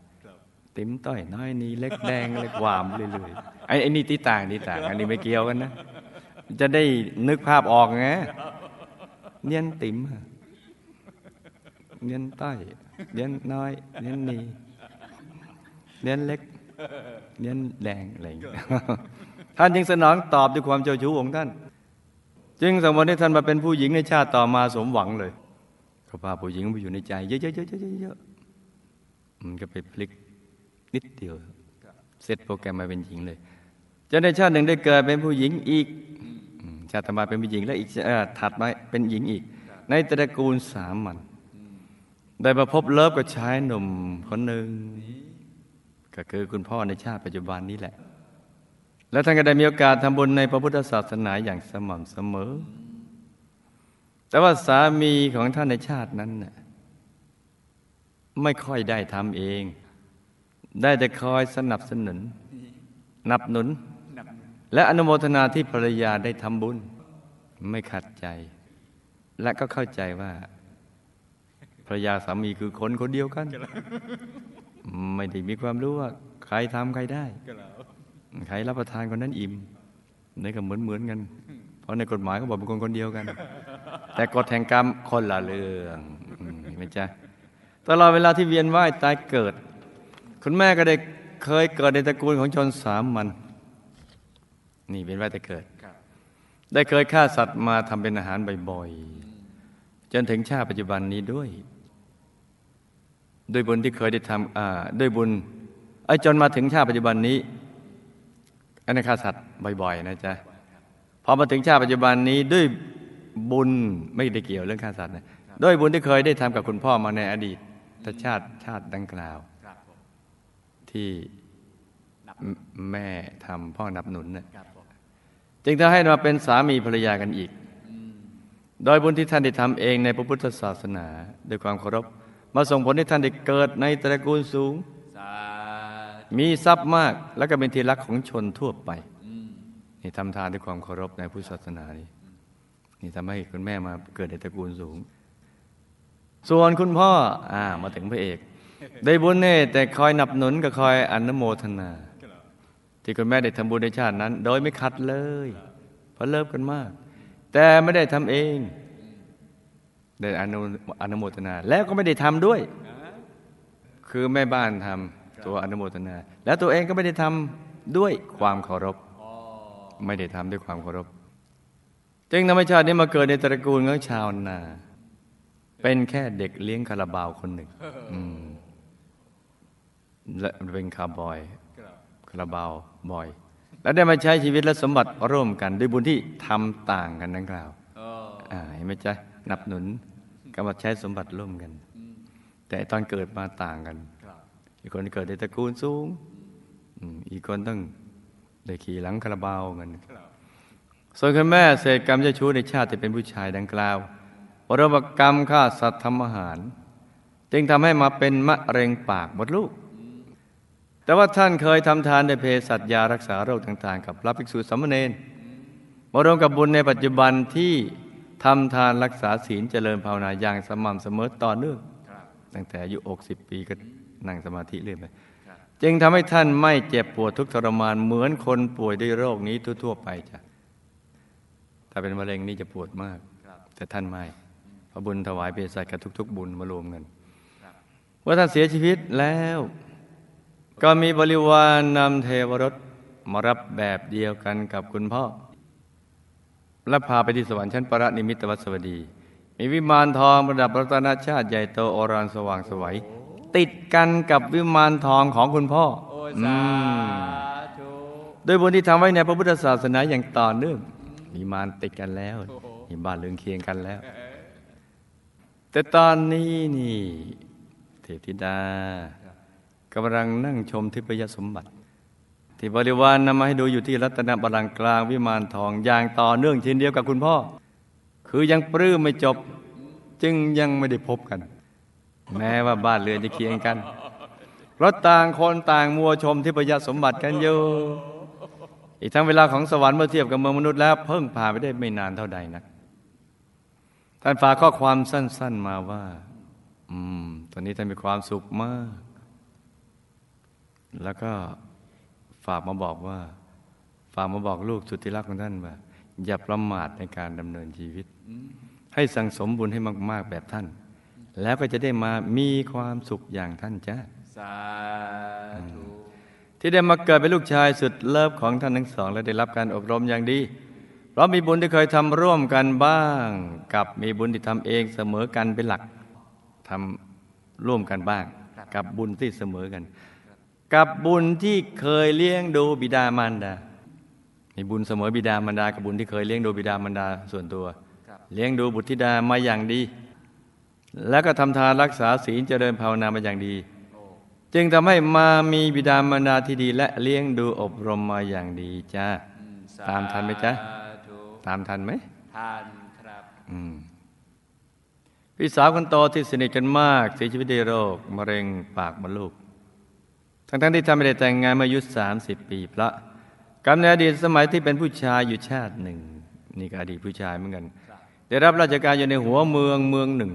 S2: ติ๋มต้อยน้อยนี้เล็กแดงเล็กหวามเรื่อยๆไอ้ไอ้นี่ที่ต่างที่ต่าง อันนี้ไม่เกี่ยวกันนะ จะได้นึกภาพออกไง เนียนติ๋มอะเนียนต้อยเนียนน้อย เนียนนีเนียนเล็ก เนียนแดงอะไรอย่างเงี้ท่านจึงสนองตอบด้วยความเจ้าชู้ของท่าน จึงสมมติให้ท่านมาเป็นผู้หญิงในชาติต่อมาสมหวังเลยก็พาผู้หญิงไปอยู่ในใจ เยอะๆๆๆๆมันก็ไปพลิกนิดเดียว เสร็จโปรแกรมมาเป็นหญิงเลยจะในชาติหนึ่งได้เกิดเป็นผู้หญิงอีก ชาติมาเป็นผู้หญิง และอีกถัดมาเป็นหญิงอีก ในตระกูลสามัญได้มาพบเลิฟกับชายหนุ่มคนหนึ่งก็คือคุณพ่อในชาติปัจจุบันนี้แหละ แล้วท่านก็ได้มีโอกาสทำบุญในพระพุทธศาสนาอย่างสม่ำเสมอ แต่ว่าสามีของท่านในชาตินั้นน่ะไม่ค่อยได้ทำเอง ได้แต่คอยสนับสนุนนับหนุน และอนุโมทนาที่ภรรยาได้ทำบุญ ไม่ขัดใจ และก็เข้าใจว่าภรรยาสามีคือคนคนเดียวกัน ไม่ได้มีความรู้ว่า ใครทำใครได้ ใครรับประทานคนนั้นอิ่มนี่ก็เหมือนเหมือนกัน เพราะในกฎหมายเขาบอกเป็นคนคนเดียวกัน แต่กฎแห่งกรรมคนละเรื่องอืมเห็นไหมจ๊ะตลอดเวลาที่เวียนว่ายตายเกิด คุณแม่ก็ได้เคยเกิดในตระกูลของชนสามมัน เป็นว่ายแต่เกิด ได้เคยฆ่าสัตว์มาทำเป็นอาหารบ่อยๆ จนถึงชาติปัจจุบันนี้ด้วย ด้วยบุญที่เคยได้ทำอ่าด้วยบุญไอ้จนมาถึงชาติปัจจุบันนี้อันนี้ฆ่าสัตว์บ่อยๆ นะจ๊ะพอมาถึงชาติปัจจุบันนี้ด้วยบุญไม่ได้เกี่ยวเรื่องฆ่าสัตว์นะด้วยบุญที่เคยได้ทำกับคุณพ่อมาในอดีตชาติชาติดังกล่าว
S3: ครับผม
S2: ที่ แม่ทำพ่อนับหนุนน่ะ
S3: ครับผม
S2: จึงทำให้มาเป็นสามีภรรยากันอีก โดยบุญที่ท่านได้ทำเองในพระพุทธศาสนาด้วยความเคารพ มาส่งผลให้ท่านได้เกิดในตระกูลสูง
S3: สาธุ
S2: มีทรัพย์มากและก็เป็นที่รักของชนทั่วไปนี่ทำทานด้วยความเคารพในพุทธศาสนานี่นี่ทำให้คุณแม่มาเกิดในตระกูลสูง ส่วนคุณพ่ออ่ามาถึงพระเอก ได้บุญเน่แต่คอยหนับหนุนกับคอยอนุโมทนา ที่คุณแม่ได้ทำบุญในชาตินั้น โดยไม่ขัดเลย เพราะเลิฟกันมาก แต่ไม่ได้ทำเองได้อนุอนุโมทนา แล้วก็ไม่ได้ทำด้วย คือแม่บ้านทำตัวอนุโมทนา แล้วตัวเองก็ไม่ได้ทำด้วยความเคารพไม่ได้ทำด้วยความเคารพจึงธรรมชาตินี้มาเกิดในตระกูลของชาวนา เป็นแค่เด็กเลี้ยงคาราบาวคนหนึ่งและเป็นคาร์บอยคาราบาว บอย แล้วได้มาใช้ชีวิตและสมบัติร่วมกัน ด้วยบุญที่ทำต่างกันดังกล่าว
S3: โอ้
S2: อ่าเห็นไหมจ๊ะนับหนุนก็มาใช้สมบัติร่วมกัน แต่ตอนเกิดมาต่างกัน
S3: ครับ
S2: อีกคนเกิดในตระกูลสูงอืมอีกคนต้องได้ขี่หลังคาราบาวเหมือนกันส่วนคุณแม่เศษกรรมเจ้าชู้ในชาติที่เป็นผู้ชายดังกล่าวปรบกรรมฆ่าสัตว์ทำอาหาร จึงทำให้มาเป็นมะเร็งปากมดลูก แต่ว่าท่านเคยทำทานในเภสัชยารักษาโรคต่าง ๆ กับพระภิกษุสามเณรมารวมกับบุญในปัจจุบันที่ทำทานรักษาศีลเจริญภาวนาอย่างสม่ำเสมอต่อเนื่องตั้งแต่อายุ60ปีก็นั่งสมาธิเรื่อยไปจึงทำให้ท่านไม่เจ็บปวดทุกทรมานเหมือนคนป่วยด้วยโรคนี้ทั่วๆไปจ้ะถ้าเป็นมะเร็งนี่จะปวดมาก แต่ท่านไม่เพราะบุญถวายเภสัชกับทุก ๆ บุญมารวมกัน
S3: ครับ
S2: เมื่อท่านเสียชีวิตแล้ว ก็มีบริวารนำเทวรถมารับแบบเดียวกันกับคุณพ่อ และพาไปที่สวรรค์ชั้นปรนิมิตวสวดี มีวิมานทองประดับรัตนชาติใหญ่โตโอรานสว่างไสวัยติดกันกับวิมานทองของคุณพ่อ
S3: โอ้
S2: อื
S3: สามธุ
S2: ด้วยบุญที่ทำไว้ในพระพุทธศาสนาอย่างต่อเนื่องมีมานติดกันแล้วมีบ้านเรือนเคียงกันแล้ว แต่ตอนนี้นี่ เทพธิดา กำลังนั่งชมทิพยสมบัติ ที่บริวารนำมาให้ดูอยู่ที่รัตนบัลลังก์กลางวิมานทองอย่างต่อเนื่องเช่นเดียวกับคุณพ่อ คือยังปลื้มไม่จบจึงยังไม่ได้พบกัน แม้ว่าบ้านเรือนจะเคียงกันเพราะต่างคนต่างมัวชมที่ประหยัดสมบัติกันอยู่อีกทั้งเวลาของสวรรค์เมื่อเทียบกับเมืองมนุษย์แล้วเพิ่งผ่านไปได้ไม่นานเท่าใดนักท่านฝากข้อความสั้น ๆมาว่า อืม ตอนนี้ท่านมีความสุขมาก แล้วก็ฝากมาบอกว่า ฝากมาบอกลูกสุดที่รักของท่านว่า อย่าประมาทในการดำเนินชีวิต ให้สั่งสมบุญให้มากๆแบบท่าน แล้วก็จะได้มามีความสุขอย่างท่านจ้า
S3: สาธุ
S2: ที่ได้มาเกิดเป็นลูกชายสุดเลิฟของท่านทั้งสอง และได้รับการอบรมอย่างดีเพราะมีบุญที่เคยทำร่วมกันบ้าง กับมีบุญที่ทำเองเสมอกันเป็นหลักทำร่วมกันบ้าง กับบุญที่เสมอกัน กับบุญที่เคยเลี้ยงดูบิดามารดามีบุญเสมอบิดามารดากับบุญที่เคยเลี้ยงดูบิดามารดาส่วนตัว เลี้ยงดูบุตรธิดามาอย่างดี แล้วก็ทำทานรักษาศีลเจริญภาวนามาอย่างดี จึงทำให้มามีบิดามารดาที่ดี และเลี้ยงดูอบรมมาอย่างดีจ้า
S3: อืมส
S2: ตามทันไหมจ๊ะ
S3: สาธุ
S2: ตามทันไหม
S3: ทานครับ
S2: อืมพี่สาวคนโตที่สนิทกันมากเสียชีวิตด้วยโรคมะเร็งปากมดลูก ทั้งๆที่ทำไม่ได้แต่งงานมาอายุสามสิบปีพระกำในอดีตสมัยที่เป็นผู้ชายอยู่ชาติหนึ่ง นี่ก็อดีตผู้ชายเหมือนกัน ได้รับราชการอยู่ในหัวเมืองเมืองหนึ่ง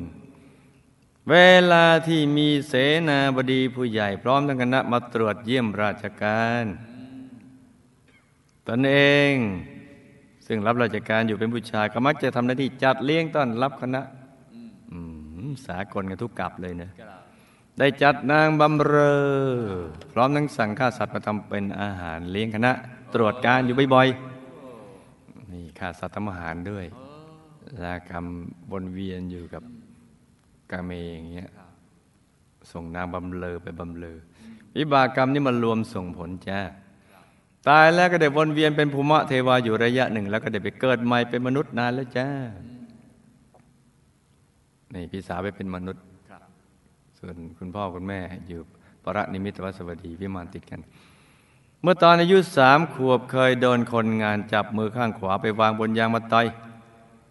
S2: เวลาที่มีเสนาบดีผู้ใหญ่พร้อมทั้งคณะมาตรวจเยี่ยมราชการตนเอง ซึ่งรับราชการอยู่เป็นผู้ชายก็มักจะทำหน้าที่จัดเลี้ยงต้อนรับคณะสากลกันทุกกลับเลยนะ ได้จัดนางบำเรอ พร้อมทั้งสั่งข้าสัตว์มาทำเป็นอาหารเลี้ยงคณะ ตรวจการอยู่บ่อยๆนี่ข้าสัตว์ทำอาหารด้วยแลากรรมวนเวียนอยู่กับกาเมอย่างเงี้ยส่งนางบำเรอไปบำเรอวิบากกรรมนี่มันรวมส่งผลจ้าตายแล้วก็ได้วนเวียนเป็นภูมิเทวาอยู่ระยะหนึ่ง แล้วก็ได้ไปเกิดใหม่เป็นมนุษย์นานแล้วจ้านี่พี่สาวไปเป็นมนุษย์ ส่วนคุณพ่อคุณแม่อยู่ประนิมิตวัสวัสดีวิมานติดกัน เมื่อตอนอายุสามขวบเคยโดนคนงานจับมือข้างขวาไปวางบนยางมาตอย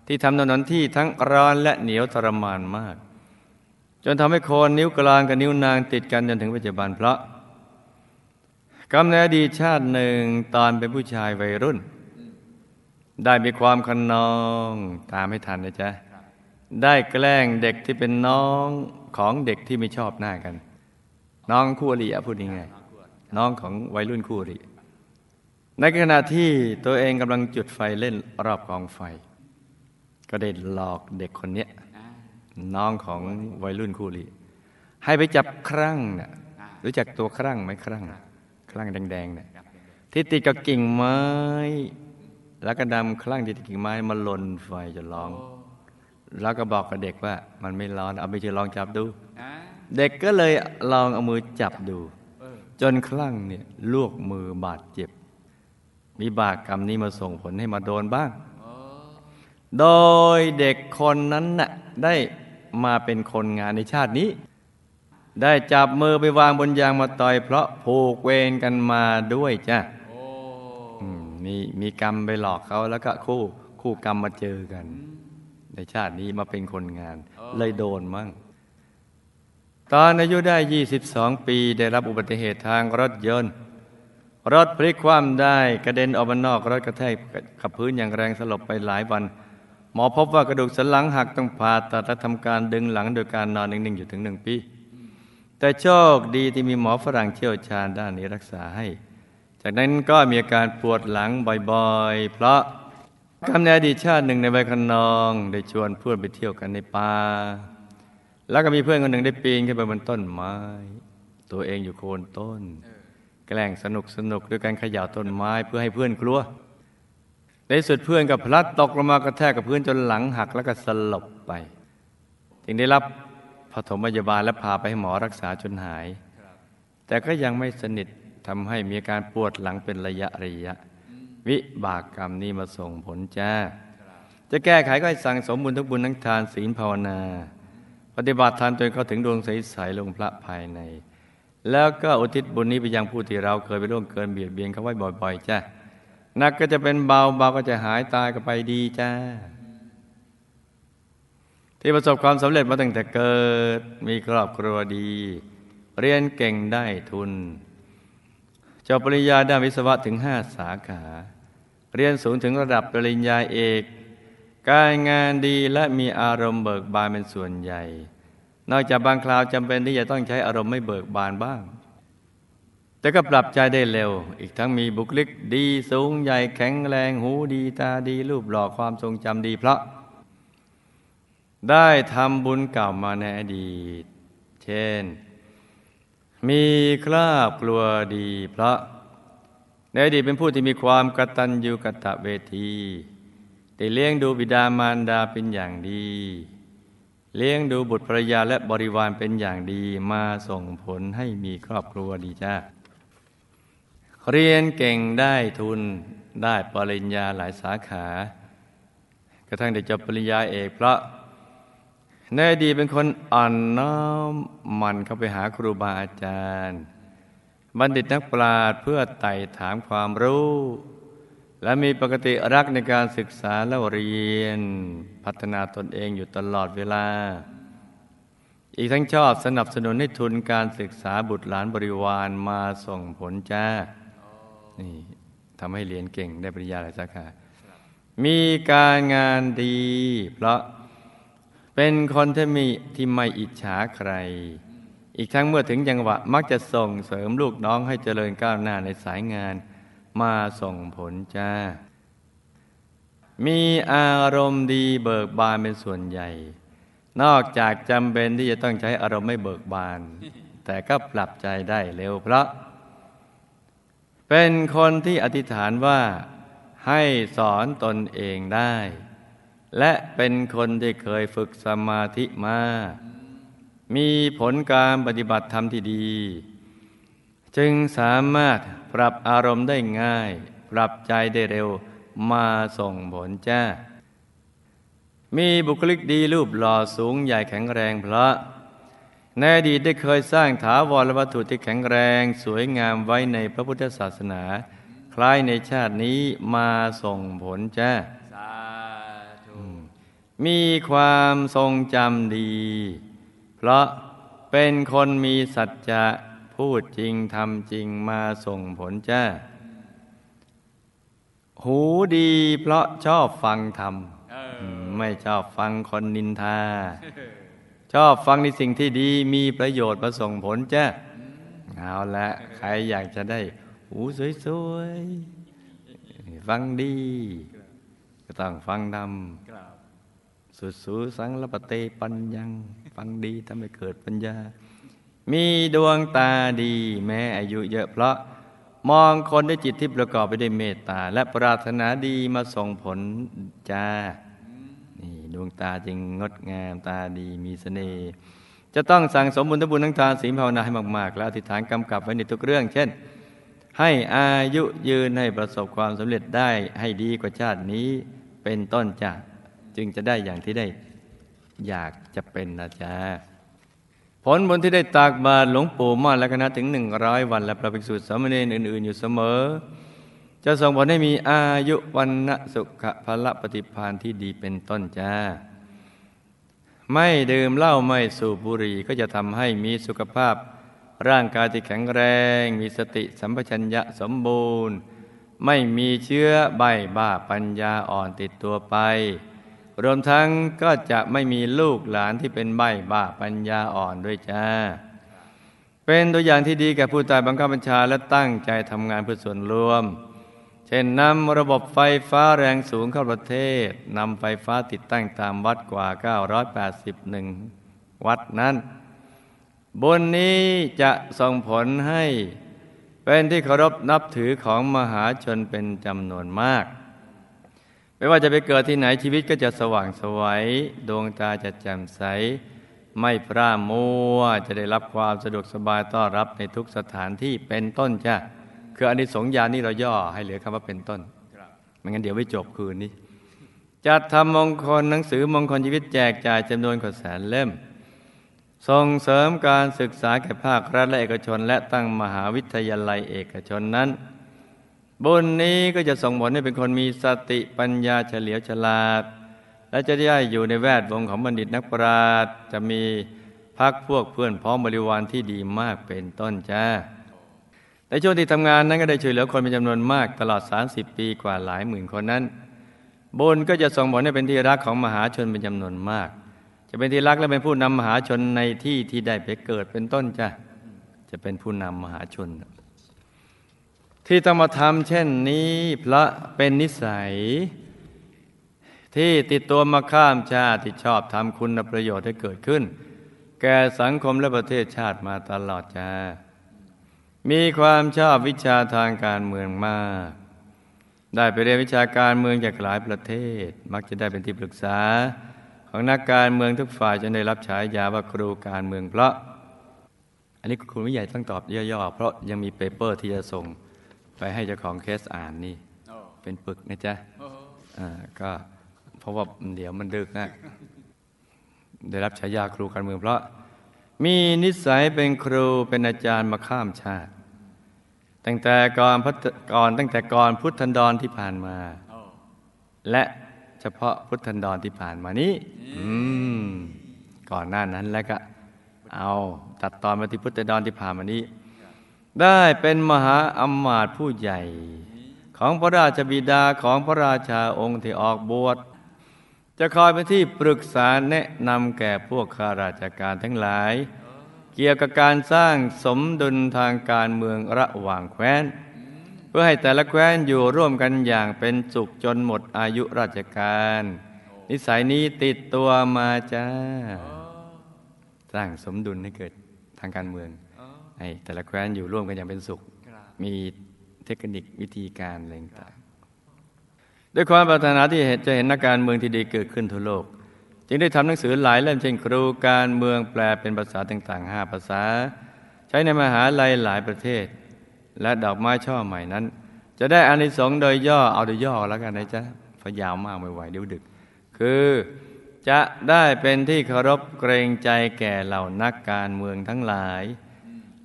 S2: ที่ทำถนนที่ทั้งร้อนและเหนียวทรมานมาก จนทำให้โคนนิ้วกลางกับนิ้วนางติดกันจนถึงปัจจุบันเพราะกำเนิดดีชาติหนึ่งตอนเป็นผู้ชายวัยรุ่น ได้มีความขนองตามให้ทันนะจ๊ะได้แกล้งเด็กที่เป็นน้องของเด็กที่ไม่ชอบหน้ากัน น้องคู่อริพูดง่ายๆน้องของวัยรุ่นคู่อริในขณะที่ตัวเองกำลังจุดไฟเล่นรอบกองไฟ ก็ได้หลอกเด็กคนเนี้ยน้องของวัยรุ่นคู่อริให้ไปจับครั่งน่ะรู้จักตัวครั่งไหมครั่งครั่งแดงๆเนี่ยที่ติดกับกิ่งไม้ แล้วก็นำครั่งที่ติดกิ่งไม้มาลนไฟจะร้อง แล้วก็บอกกับเด็กว่า มันไม่ร้อน เอาไปเจอลองจับดู
S3: อ่า
S2: เด็กก็เลยลองเอามือจับดู
S3: เออ
S2: จนคลั่งเนี่ยลวกมือบาดเจ็บ มีบากกรรมนี้มาส่งผลให้มาโดนบ้าง โดยเด็กคนนั้นน่ะได้มาเป็นคนงานในชาตินี้ ได้จับมือไปวางบนยางมาต่อย เพราะผูกเวรกันมาด้วยจ้ะ
S3: โอ้
S2: อืมมีมีกรรมไปหลอกเขาแล้วก็คู่คู่กรรมมาเจอกัน ในชาตินี้มาเป็นคนงาน เลยโดนมั่ง ตอนอายุได้ 22 ปีได้รับอุบัติเหตุทางรถยนต์ รถพลิกคว่ำได้กระเด็นออกมานอกรถกระแทกกับพื้นอย่างแรงสลบไปหลายวัน หมอพบว่ากระดูกสันหลังหักต้องผ่าตัดและทำการดึงหลังโดยการนอนนิ่งๆอยู่ถึงหนึ่งปี แต่โชคดีที่มีหมอฝรั่งเชี่ยวชาญด้านนี้รักษาให้ จากนั้นก็มีอาการปวดหลังบ่อยๆ เพราะ กำเนิดอดีตชาติหนึ่งในใบคนนองได้ชวนเพื่อนไปเที่ยวกันในป่าแล้วก็มีเพื่อนคนหนึ่งได้ปีนขึ้นไปบนต้นไม้ ตัวเองอยู่โคนต้น แกล้งสนุกสนุกด้วยการขย่าต้นไม้เพื่อให้เพื่อนกลัวในสุดเพื่อนกับพลัดตกลงมากระแทกกับพื้นจนหลังหักแล้วก็สลบไป จึงได้รับปฐมพยาบาลและพาไปให้หมอรักษาจนหาย แต่ก็ยังไม่สนิททำให้มีอาการปวดหลังเป็นระยะระยะ วิบากกรรมนี้มาส่งผลจ้า จะแก้ไขก็ให้สั่งสมบุญทั้งบุญทั้งทานศีลภาวนา ปฏิบัติทานจนเข้าถึงดวงใสๆลงพระภายใน แล้วก็อุทิศบุญนี้ไปยังผู้ที่เราเคยไปร่วงเกินเบียดเบียนเขาไว้บ่อยๆจ้านักก็จะเป็นเบาเบาก็จะหายตายก็ไปดีจ้า ทีที่ประสบความสำเร็จมาตั้งแต่เกิด มีครอบครัวดี เรียนเก่งได้ทุนจบปริญญาด้านวิศวะถึงห้าสาขา เรียนสูงถึงระดับปริญญาเอก การงานดีและมีอารมณ์เบิกบานเป็นส่วนใหญ่ นอกจากบางคราวจำเป็นที่จะต้องใช้อารมณ์ไม่เบิกบานบ้าง แต่ก็ปรับใจได้เร็ว อีกทั้งมีบุคลิกดีสูงใหญ่แข็งแรงหูดีตาดีรูปหล่อความทรงจำดีเพราะ ได้ทำบุญเก่ามาในอดีต เช่น มีครอบครัวดีเพราะ อดีตเป็นผู้ที่มีความกตัญญูกะตะเวทีได้เลี้ยงดูบิดามารดาเป็นอย่างดี เลี้ยงดูบุตรภรรยาและบริวารเป็นอย่างดีมาส่งผลให้มีครอบครัวดีจ้าเรียนเก่งได้ทุนได้ปริญญาหลายสาขา กระทั่งได้จบปริญญาเอกเพราะในอดีตเป็นคนอ่อนน้อมมันเข้าไปหาครูบาอาจารย์ บัณฑิตนักปราชญ์เพื่อไต่ถามความรู้ และมีปกติรักในการศึกษาและเรียน พัฒนาตนเองอยู่ตลอดเวลา อีกทั้งชอบสนับสนุนให้ทุนการศึกษาบุตรหลานบริวารมาส่งผลจ้านี่ทำให้เรียนเก่งได้ปริญญาหลายสาขา มีการงานดี เพราะเป็นคนที่มีที่ไม่อิจฉาใคร อีกทั้งเมื่อถึงจังหวะมักจะส่งเสริมลูกน้องให้เจริญก้าวหน้าในสายงาน มาส่งผลจ้า มีอารมณ์ดีเบิกบานเป็นส่วนใหญ่ นอกจากจำเป็นที่จะต้องใช้อารมณ์ไม่เบิกบาน แต่ก็ปรับใจได้เร็วเพราะ เป็นคนที่อธิษฐานว่าให้สอนตนเองได้ และเป็นคนที่เคยฝึกสมาธิมา มีผลการปฏิบัติธรรมที่ดี จึงสามารถปรับอารมณ์ได้ง่าย ปรับใจได้เร็วมาส่งผลจ้า มีบุคลิกดีรูปหล่อสูงใหญ่แข็งแรงเพราะในอดีตได้เคยสร้างถาวรวัตถุที่แข็งแรงสวยงามไว้ในพระพุทธศาสนา คล้ายในชาตินี้มาส่งผลจ้า
S3: สาธุ
S2: มีความทรงจำดี เพราะเป็นคนมีสัจจะพูดจริงทำจริงมาส่งผลจ้า หูดีเพราะชอบฟังธรรมไม่ชอบฟังคนนินทา ชอบฟังในสิ่งที่ดีมีประโยชน์มาส่งผลจ้าเอาละใครอยากจะได้ หูสวยๆ ฟังดี ก็ต้องฟังดำสุดสูสังละปะเตปัญญัง ฟังดีทำให้เกิดปัญญา มีดวงตาดีแม้อายุเยอะเพราะมองคนด้วยจิตที่ประกอบไปด้วยเมตตา และปรารถนาดีมาส่งผลจ้านี่ดวงตาจึงงดงามตาดีมีเสน่ห์จะต้องสั่งสมบุญทบุญทั้งทานศีลภาวนาให้มากๆ และอธิษฐานกำกับไว้ในทุกเรื่อง เช่น ให้อายุยืนให้ประสบความสำเร็จได้ให้ดีกว่าชาตินี้เป็นต้นจ้าจึงจะได้อย่างที่ได้ อยากจะเป็นนะจ๊ะผลบุญที่ได้ตากบาตรหลวงปู่ม่านและคณะถึงหนึ่งร้อยวัน และพระภิกษุสามเณรอื่น ๆ อยู่เสมอ จะส่งผลให้มีอายุวันนะสุขภละปฏิพานที่ดีเป็นต้นจ้า ไม่ดื่มเหล้าไม่สูบบุหรี่ก็จะทำให้มีสุขภาพ ร่างกายที่แข็งแรง มีสติสัมปชัญญะสมบูรณ์ ไม่มีเชื้อใบบ้าปัญญาอ่อนติดตัวไป รวมทั้งก็จะไม่มีลูกหลานที่เป็นใบบ้าปัญญาอ่อนด้วยจ้า เป็นตัวอย่างที่ดีแก่ผู้ใต้บังคับบัญชาและตั้งใจทำงานเพื่อส่วนรวม เช่นนำระบบไฟฟ้าแรงสูงเข้าประเทศนำไฟฟ้าติดตั้งตามวัดกว่า 981 วัดนั้น บนนี้จะส่งผลให้เป็นที่เคารพนับถือของมหาชนเป็นจำนวนมาก ไม่ว่าจะไปเกิดที่ไหนชีวิตก็จะสว่างไสวัยดวงตาจะแจ่มใส ไม่พร่ามัวจะได้รับความสะดวกสบายต้อนรับในทุกสถานที่เป็นต้นจ้ะคืออันนี้สงญานี่เราย่อให้เหลือคำว่าเป็นต้นไม่งั้นเดี๋ยวไม่จบคืนนี้จัดทำมงคลหนังสือมงคลชีวิตแจกจ่ายจำนวนกว่าแสนเล่ม ส่งเสริมการศึกษาแก่ภาครัฐและเอกชน และตั้งมหาวิทยาลัยเอกชนนั้น บุญนี้ก็จะส่งผลให้เป็นคนมีสติปัญญาเฉลียวฉลาด และจะได้อยู่ในแวดวงของบัณฑิตนักปราชญ์จะมีพักพวกเพื่อนพ้องบริวารที่ดีมากเป็นต้นจ้าในช่วงที่ทำงานนั้นก็ได้ช่วยเหลือคนเป็นจำนวนมากตลอด 30 ปีกว่าหลายหมื่นคนนั้นบุญก็จะส่งผลให้เป็นที่รักของมหาชนเป็นจำนวนมาก จะเป็นที่รักและเป็นผู้นำมหาชนในที่ที่ได้ไปเกิดเป็นต้นจ้ะจะเป็นผู้นำมหาชน ที่ต้องมาทำเช่นนี้เพราะเป็นนิสัย ที่ติดตัวมาข้ามชาติที่ชอบทำคุณประโยชน์ให้เกิดขึ้น แก่สังคมและประเทศชาติมาตลอดจ้ามีความชอบวิชาทางการเมืองมาก ได้ไปเรียนวิชาการเมืองจากหลายประเทศ มักจะได้เป็นที่ปรึกษา ของนักการเมืองทุกฝ่ายจนได้รับฉายาว่าครูการเมืองเพราะ อันนี้คุณวิใหญ่ต้องตอบย่อๆเพราะยังมีเปเปอร์ที่จะส่ง ไปให้เจ้าของเคสอ่านนี่
S3: โอ้
S2: เป็นปึกนะจ๊ะ
S3: โอ้
S2: อ่าก็เพราะว่าเดี๋ยวมันดึกนะได้รับฉายาครูการเมืองเพราะ มีนิสัยเป็นครูเป็นอาจารย์มาข้ามชาติ ตั้งแต่ก่อนพุทธก่อนตั้งแต่ก่อนพุทธันดรที่ผ่านมา
S3: โอ้
S2: และเฉพาะพุทธันดรที่ผ่านมานี้อืมก่อนหน้านั้นแล้วก็ เอาตัดตอนมาที่พุทธันดรที่ผ่านมานี้ ได้เป็นมหาอำมาตย์ผู้ใหญ่ ของพระราชบิดาของพระราชาองค์ที่ออกบวชจะคอยเป็นที่ปรึกษาแนะนำแก่พวกข้าราชการทั้งหลาย เกี่ยวกับการสร้างสมดุลทางการเมืองระหว่างแคว้น เพื่อให้แต่ละแคว้นอยู่ร่วมกันอย่างเป็นสุขจนหมดอายุราชการ นิสัยนี้ติดตัวมาจ้า สร้างสมดุลให้เกิดทางการเมือง ให้แต่ละแคว้นอยู่ร่วมกันอย่างเป็นสุข
S3: ครับ
S2: มีเทคนิควิธีการอะไรต่างๆด้วยความปรารถนาที่จะเห็นนักการเมืองที่ดีเกิดขึ้นทั่วโลก จึงได้ทำหนังสือหลายเล่มเช่นครูการเมืองแปลเป็นภาษาต่างๆห้าภาษา ใช้ในมหาลัยหลายประเทศ และดอกไม้ช่อใหม่นั้น จะได้อานิสงส์โดยย่อเอาโดยย่อแล้วกันนะจ๊ะเพราะยาวมากไม่ไหวเดี๋ยวดึก คือจะได้เป็นที่เคารพเกรงใจแก่เหล่านักการเมืองทั้งหลาย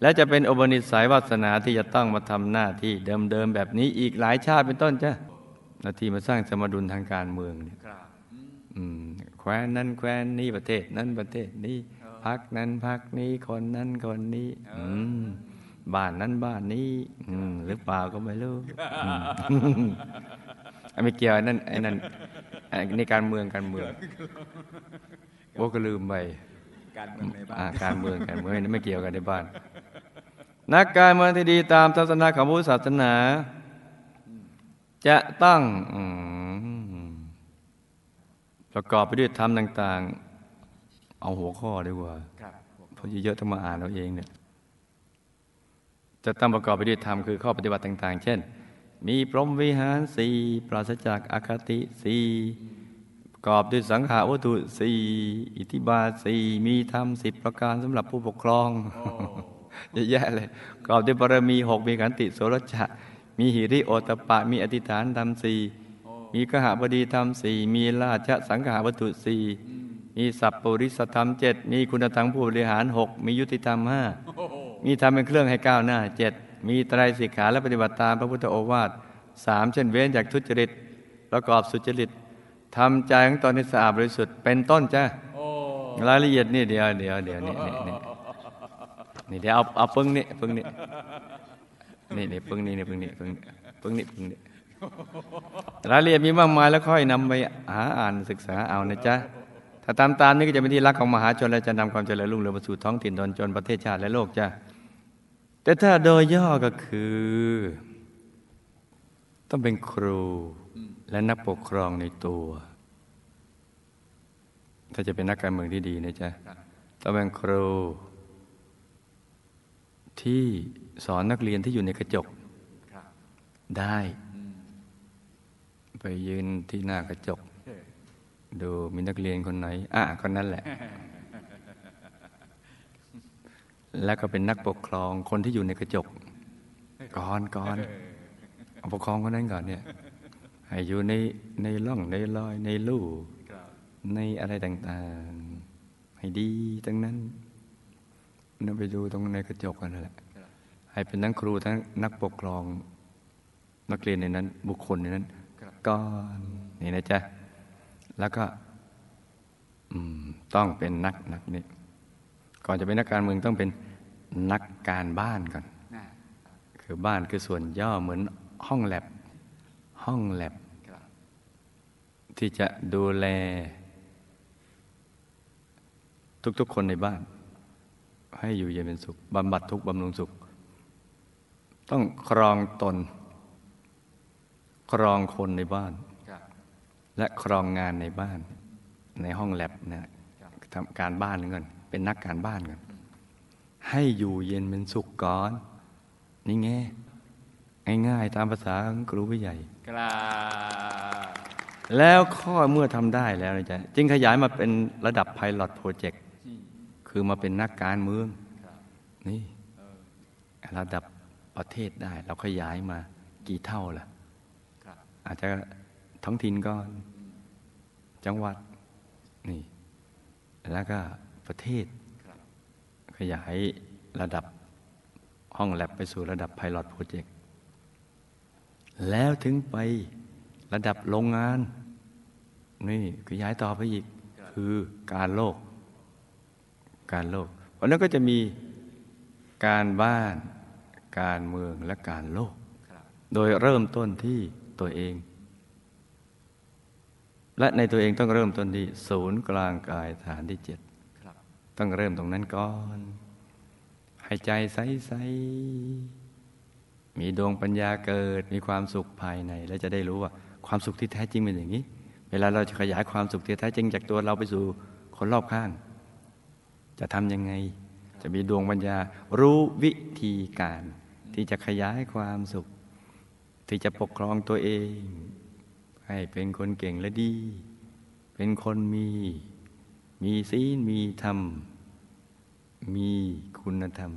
S2: และจะเป็นอุปนิสัยวาสนาที่จะต้องมาทำหน้าที่เดิมๆแบบนี้อีกหลายชาติเป็นต้นจ้ะหน้าที่มาสร้างสมดุลทางการเมืองเนี่ย
S3: ครับอืม
S2: อืมแคว้นนั้นแคว้นนี้ประเทศนั้นประเทศนี้พักนั้นพักนี้คนนั้นคนนี้อืมบ้านนั้นบ้านนี้อืมหรือเปล่าก็ไม่รู้อืมอะไม่เกี่ยวไอ้นั่นไอ้นั่นอันนี้การเมืองการเมืองโอ้ก็ลืมไป
S3: การเมืองในบ้า
S2: อ่านการเมืองการเมืองนี่ไม่เกี่ยวกันในบ้าน นักการเมืองที่ดีตามศาสนาของพุทธศาสนา จะต้องอืมประกอบไปด้วยธรรมต่าง ๆ เอาหัวข้อดีกว่า
S3: ครับผม
S2: เพราะเยอะๆต้องมาอ่านเอาเองเนี่ยจะต้องประกอบไปด้วยธรรมคือข้อปฏิบัติต่าง ๆ เช่น มีพรหมวิหารสี่ปราศจากอาคติสี่ประกอบด้วยสังขาวัตถุสี่อิทธิบาทสี่มีธรรมสิบประการสำหรับผู้ปกครอง เยอะแยะเลยประกอบด้วยบารมีหกมีขันติโสรจะมีหิริโอตปะ มีอธิษฐานธรรมสี่มีกหบดีธรรมสี่มีราชสังขาวัตถุสี่มีสัพปริสธรรมเจ็ดมีคุณธรรมผู้บริหารหกมียุติธรรมห้า
S3: โอ้โห
S2: มีธรรมเป็นเครื่องให้ก้าวหน้าเจ็ดมีไตรสิกขาและปฏิบัติตามพระพุทธโอวาทสามเช่นเว้นจากทุจริตประกอบสุจริตทำใจของตนให้สะอาดบริสุทธิ์เป็นต้นจ้ะ
S3: โอ้
S2: รายละเอียดนี่เดี๋ยวเดี๋ยวเดี๋ยวนี่นี่ นี่เดี๋ยวเอาเอาปึ้งนี่ปึ้งนี่นี่นี่ปึ้งนี่นี่ปึ้งนี่ปึ้งนี่ปึ้งนี่ปึ้งนี่รายละเอียดมีมากมายแล้วค่อยนำไปหาอ่านศึกษาเอานะจ๊ะถ้าตามตามนี้ก็จะเป็นที่รักของมหาชนและจะนำความเจริญรุ่งเรืองมาสู่ท้องถิ่นตนจนประเทศชาติและโลกจ้ะแต่ถ้าโดยย่อก็คือ ต้องเป็นครูและนักปกครองในตัว ถ้าจะเป็นนักการเมืองที่ดีนะจ๊ะต้องเป็นครู ที่สอนนักเรียนที่อยู่ในกระจก
S3: ครับ
S2: ได้
S3: อืม
S2: ไปยืนที่หน้ากระจก
S3: เฮ้ย
S2: ดูมีนักเรียนคนไหน อะคนนั้นแหละ แล้วก็เป็นนักปกครองคนที่อยู่ในกระจกก่อนก่อนเอาปกครองคนนั้นก่อนเนี่ยให้อยู่ในในร่องในรอยในลู่
S3: ครับ
S2: ในอะไรต่างๆ ให้ดีทั้งนั้น นั่นไปดูตรงในกระจกกันนั่นแหละ
S3: ครับ
S2: ให้เป็นทั้งครูทั้งนักปกครอง นักเรียนในนั้น บุคคลในนั้นก่อนนี่นะจ๊ะ แล้วก็ต้องเป็นนักนักนี่ก่อนจะเป็นนักการเมืองต้องเป็นนักการบ้านก่อน คือบ้านคือส่วนย่อเหมือนห้องแลบ ห้องแลบ ที่จะดูแล ทุกๆคนในบ้าน ให้อยู่เย็นเป็นสุขบำบัดทุกข์บำรุงสุข ต้องครองตน ครองคนในบ้าน
S3: ครับ
S2: และครองงานในบ้าน ในห้องแลบนะทำการบ้านก่อนเป็นนักการบ้านก่อนให้อยู่เย็นเป็นสุขก่อน นี่ไงง่ายๆตามภาษาของครูผู้ใหญ่
S3: กราบ
S2: แล้วข้อเมื่อทำได้แล้วนะจ๊ะจึงขยายมาเป็นระดับ Pilot Project คือมาเป็นนักการเมืองนี่ระดับประเทศได้ เราขยายมากี่เท่าล่ะ
S3: ครับ
S2: อาจจะท้องถิ่นก่อน จังหวัดนี่ แล้วก็ประเทศ
S3: ครับ
S2: ขยายระดับห้องแลบไปสู่ระดับ Pilot Project แล้วถึงไประดับโรงงาน นี่ขยายต่อไปอีก คือการโลก การโลกวันนั้นก็จะมีการบ้าน การเมืองและการโลก โดยเริ่มต้นที่ตัวเอง และในตัวเองต้องเริ่มต้นที่ศูนย์กลางกายฐานที่เจ็ดต้องเริ่มตรงนั้นก่อนให้ใจใสๆมีดวงปัญญาเกิดมีความสุขภายใน แล้วจะได้รู้ว่าความสุขที่แท้จริงเป็นอย่างนี้ เวลาเราจะขยายความสุขที่แท้จริงจากตัวเราไปสู่คนรอบข้าง จะทำยังไง จะมีดวงปัญญารู้วิธีการ ที่จะขยายความสุข ที่จะปกครองตัวเอง ให้เป็นคนเก่งและดี เป็นคนมี มีศีลมีธรรม มีคุณธรรม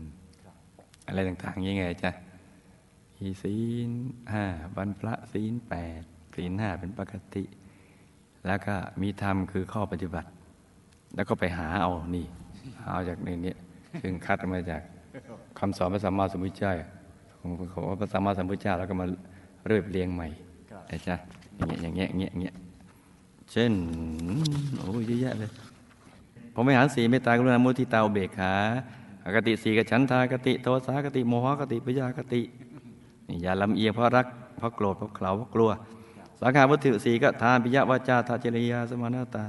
S2: อะไรต่างๆยังไงจ๊ะมีศีลห้าวันพระศีลแปดศีลห้าเป็นปกติ แล้วก็มีธรรมคือข้อปฏิบัติ แล้วก็ไปหาเอานี่ เอาจากในนี้ซึ่งคัดมาจากคำสอนพระสัมมาสัมพุทธเจ้าของของพระสัมมาสัมพุทธเจ้าแล้วก็มาเรียบเรียงใหม่นะจ๊ะอย่างเงี้ยอย่างเงี้ยอย่างเงี้ยอย่างเงี้ยเช่นโอ้ยเยอะแยะเลยผมไม่หารสีเมตตากรุณามุทิตาอุเบกขาอากติสีกฉันทากติโทสากติโมหกติปยากตินี่อย่าลำเอียงเพราะรักเพราะโกรธเพราะเขลาเพราะกลัวสังขาวุติสีก็ทานปิยวาจาทาจริยาสมานาตา